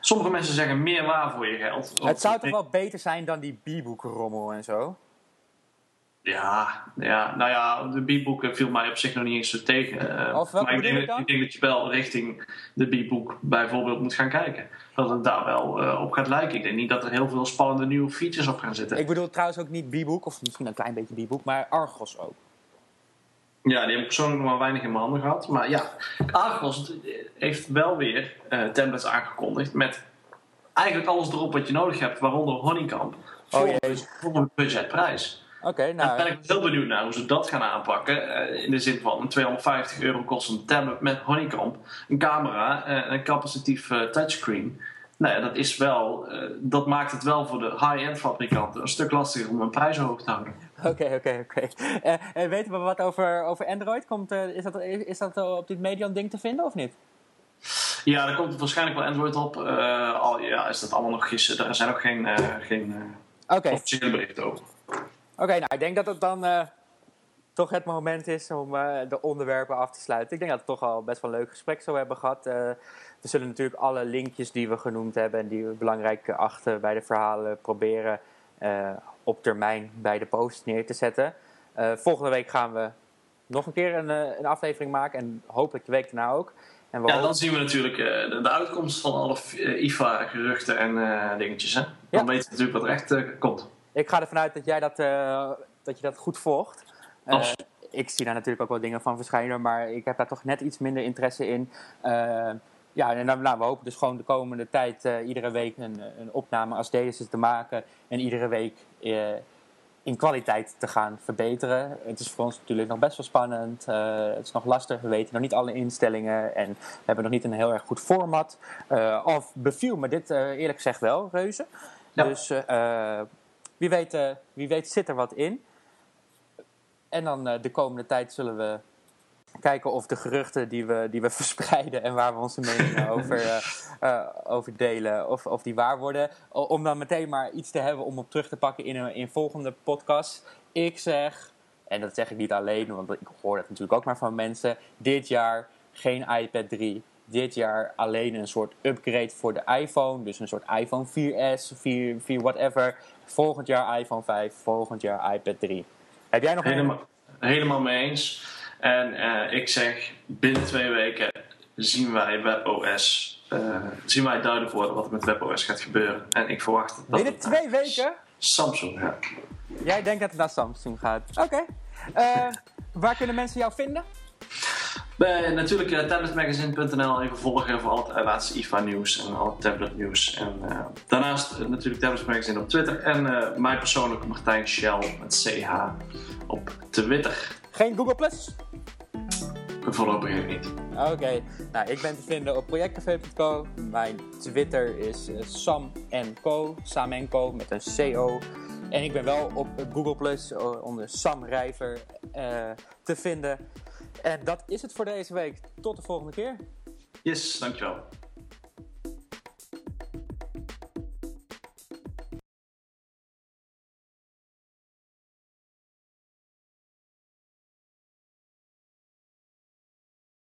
sommige mensen zeggen meer waar voor je geld. Het zou toch wel beter zijn dan die b-boekenrommel en zo? Ja, ja, nou ja, de B-boeken viel mij op zich nog niet eens zo tegen. Eh, Of maar ik denk, ik dat je wel richting de B-boek bijvoorbeeld moet gaan kijken. Dat het daar wel eh, op gaat lijken. Ik denk niet dat er heel veel spannende nieuwe features op gaan zitten. Ik bedoel trouwens ook niet b-boek, of misschien een klein beetje b-boek, maar Argos ook. Ja, die heb ik persoonlijk nog maar weinig in mijn handen gehad. Maar ja, Argos heeft wel weer eh, tablets aangekondigd met eigenlijk alles erop wat je nodig hebt, waaronder Honeycomb. Voor, Oh voor een budgetprijs. Oké, Daar ben nou, ik heel benieuwd naar hoe ze dat gaan aanpakken. eh, in de zin van een 250 euro kostende tablet met Honeycomb, een camera en een capacitief eh, touchscreen. Nou ja, dat is wel, eh, dat maakt het wel voor de high-end fabrikanten een stuk lastiger om hun prijzen hoog te houden. oké, oké, oké. Eh, eh, Weten we wat over, over Android? Komt, eh, is dat, is dat eh, op dit Median ding te vinden of niet? Ja, daar komt waarschijnlijk wel Android op. Eh, al ja, is dat allemaal nog gissen. Er zijn ook geen, eh, geen eh, officiële berichten over. Oké, nou, ik denk dat het dan eh, toch het moment is om eh, de onderwerpen af te sluiten. Ik denk dat we toch al best wel een leuk gesprek zo hebben gehad. Eh, we zullen natuurlijk alle linkjes die we genoemd hebben en die we belangrijk achten bij de verhalen proberen op termijn bij de post neer te zetten. Volgende week gaan we nog een keer een, een aflevering maken en hopelijk de week daarna ook. En Ja, dan zien we natuurlijk de, de uitkomst van alle IFA-geruchten en dingetjes. Hè? Dan Ja. weten we natuurlijk wat er echt komt. Ik ga ervan uit dat jij dat, eh, dat, je dat goed volgt. Eh, ik zie daar natuurlijk ook wel dingen van verschijnen, maar ik heb daar toch net iets minder interesse in. Eh, ja, en dan, nou, we hopen dus gewoon de komende tijd iedere week een, een opname als deze te maken. En iedere week in kwaliteit te gaan verbeteren. Het is voor ons natuurlijk nog best wel spannend. Het is nog lastig. We weten nog niet alle instellingen. En we hebben nog niet een heel erg goed format. Of beviel me dit eerlijk gezegd wel, reuze. Ja. Dus wie, weet, eh, wie weet zit er wat in. En dan eh, de komende tijd zullen we kijken of de geruchten die we, die we verspreiden en waar we onze meningen over, eh, over delen, of, of die waar worden. Om dan meteen maar iets te hebben om op terug te pakken in een in volgende podcast. Ik zeg, en dat zeg ik niet alleen, want ik hoor dat natuurlijk ook maar van mensen. Dit jaar geen iPad 3. Dit jaar alleen een soort upgrade voor de iPhone. Dus een soort iPhone 4S, 4, 4 whatever. Volgend jaar iPhone 5, volgend jaar iPad 3. Heb jij nog een... Helemaal, helemaal mee eens. En eh, ik zeg, binnen twee weken zien wij WebOS. eh zien wij duidelijk worden wat er met WebOS gaat gebeuren. En ik verwacht dat Binnen twee weken? Samsung, ja. Jij denkt dat het naar Samsung gaat. Oké. Eh, waar kunnen mensen jou vinden? Bij, natuurlijk uh, tabletmagazine.nl even volgen voor al het eh, laatste IFA nieuws en al het tablet nieuws. En uh, daarnaast uh, natuurlijk Tablet Magazine op Twitter. En mij persoonlijk Martijn Shell met CH op Twitter. Geen Google Plus? Voorlopig even niet. Oké, nou ik ben te vinden op projectcafé.co. Mijn Twitter is Sam Co. Sam Co met een CO. En ik ben wel op Google Plus onder Sam Rijver uh, te vinden. En dat is het voor deze week. Tot de volgende keer. Yes, dankjewel.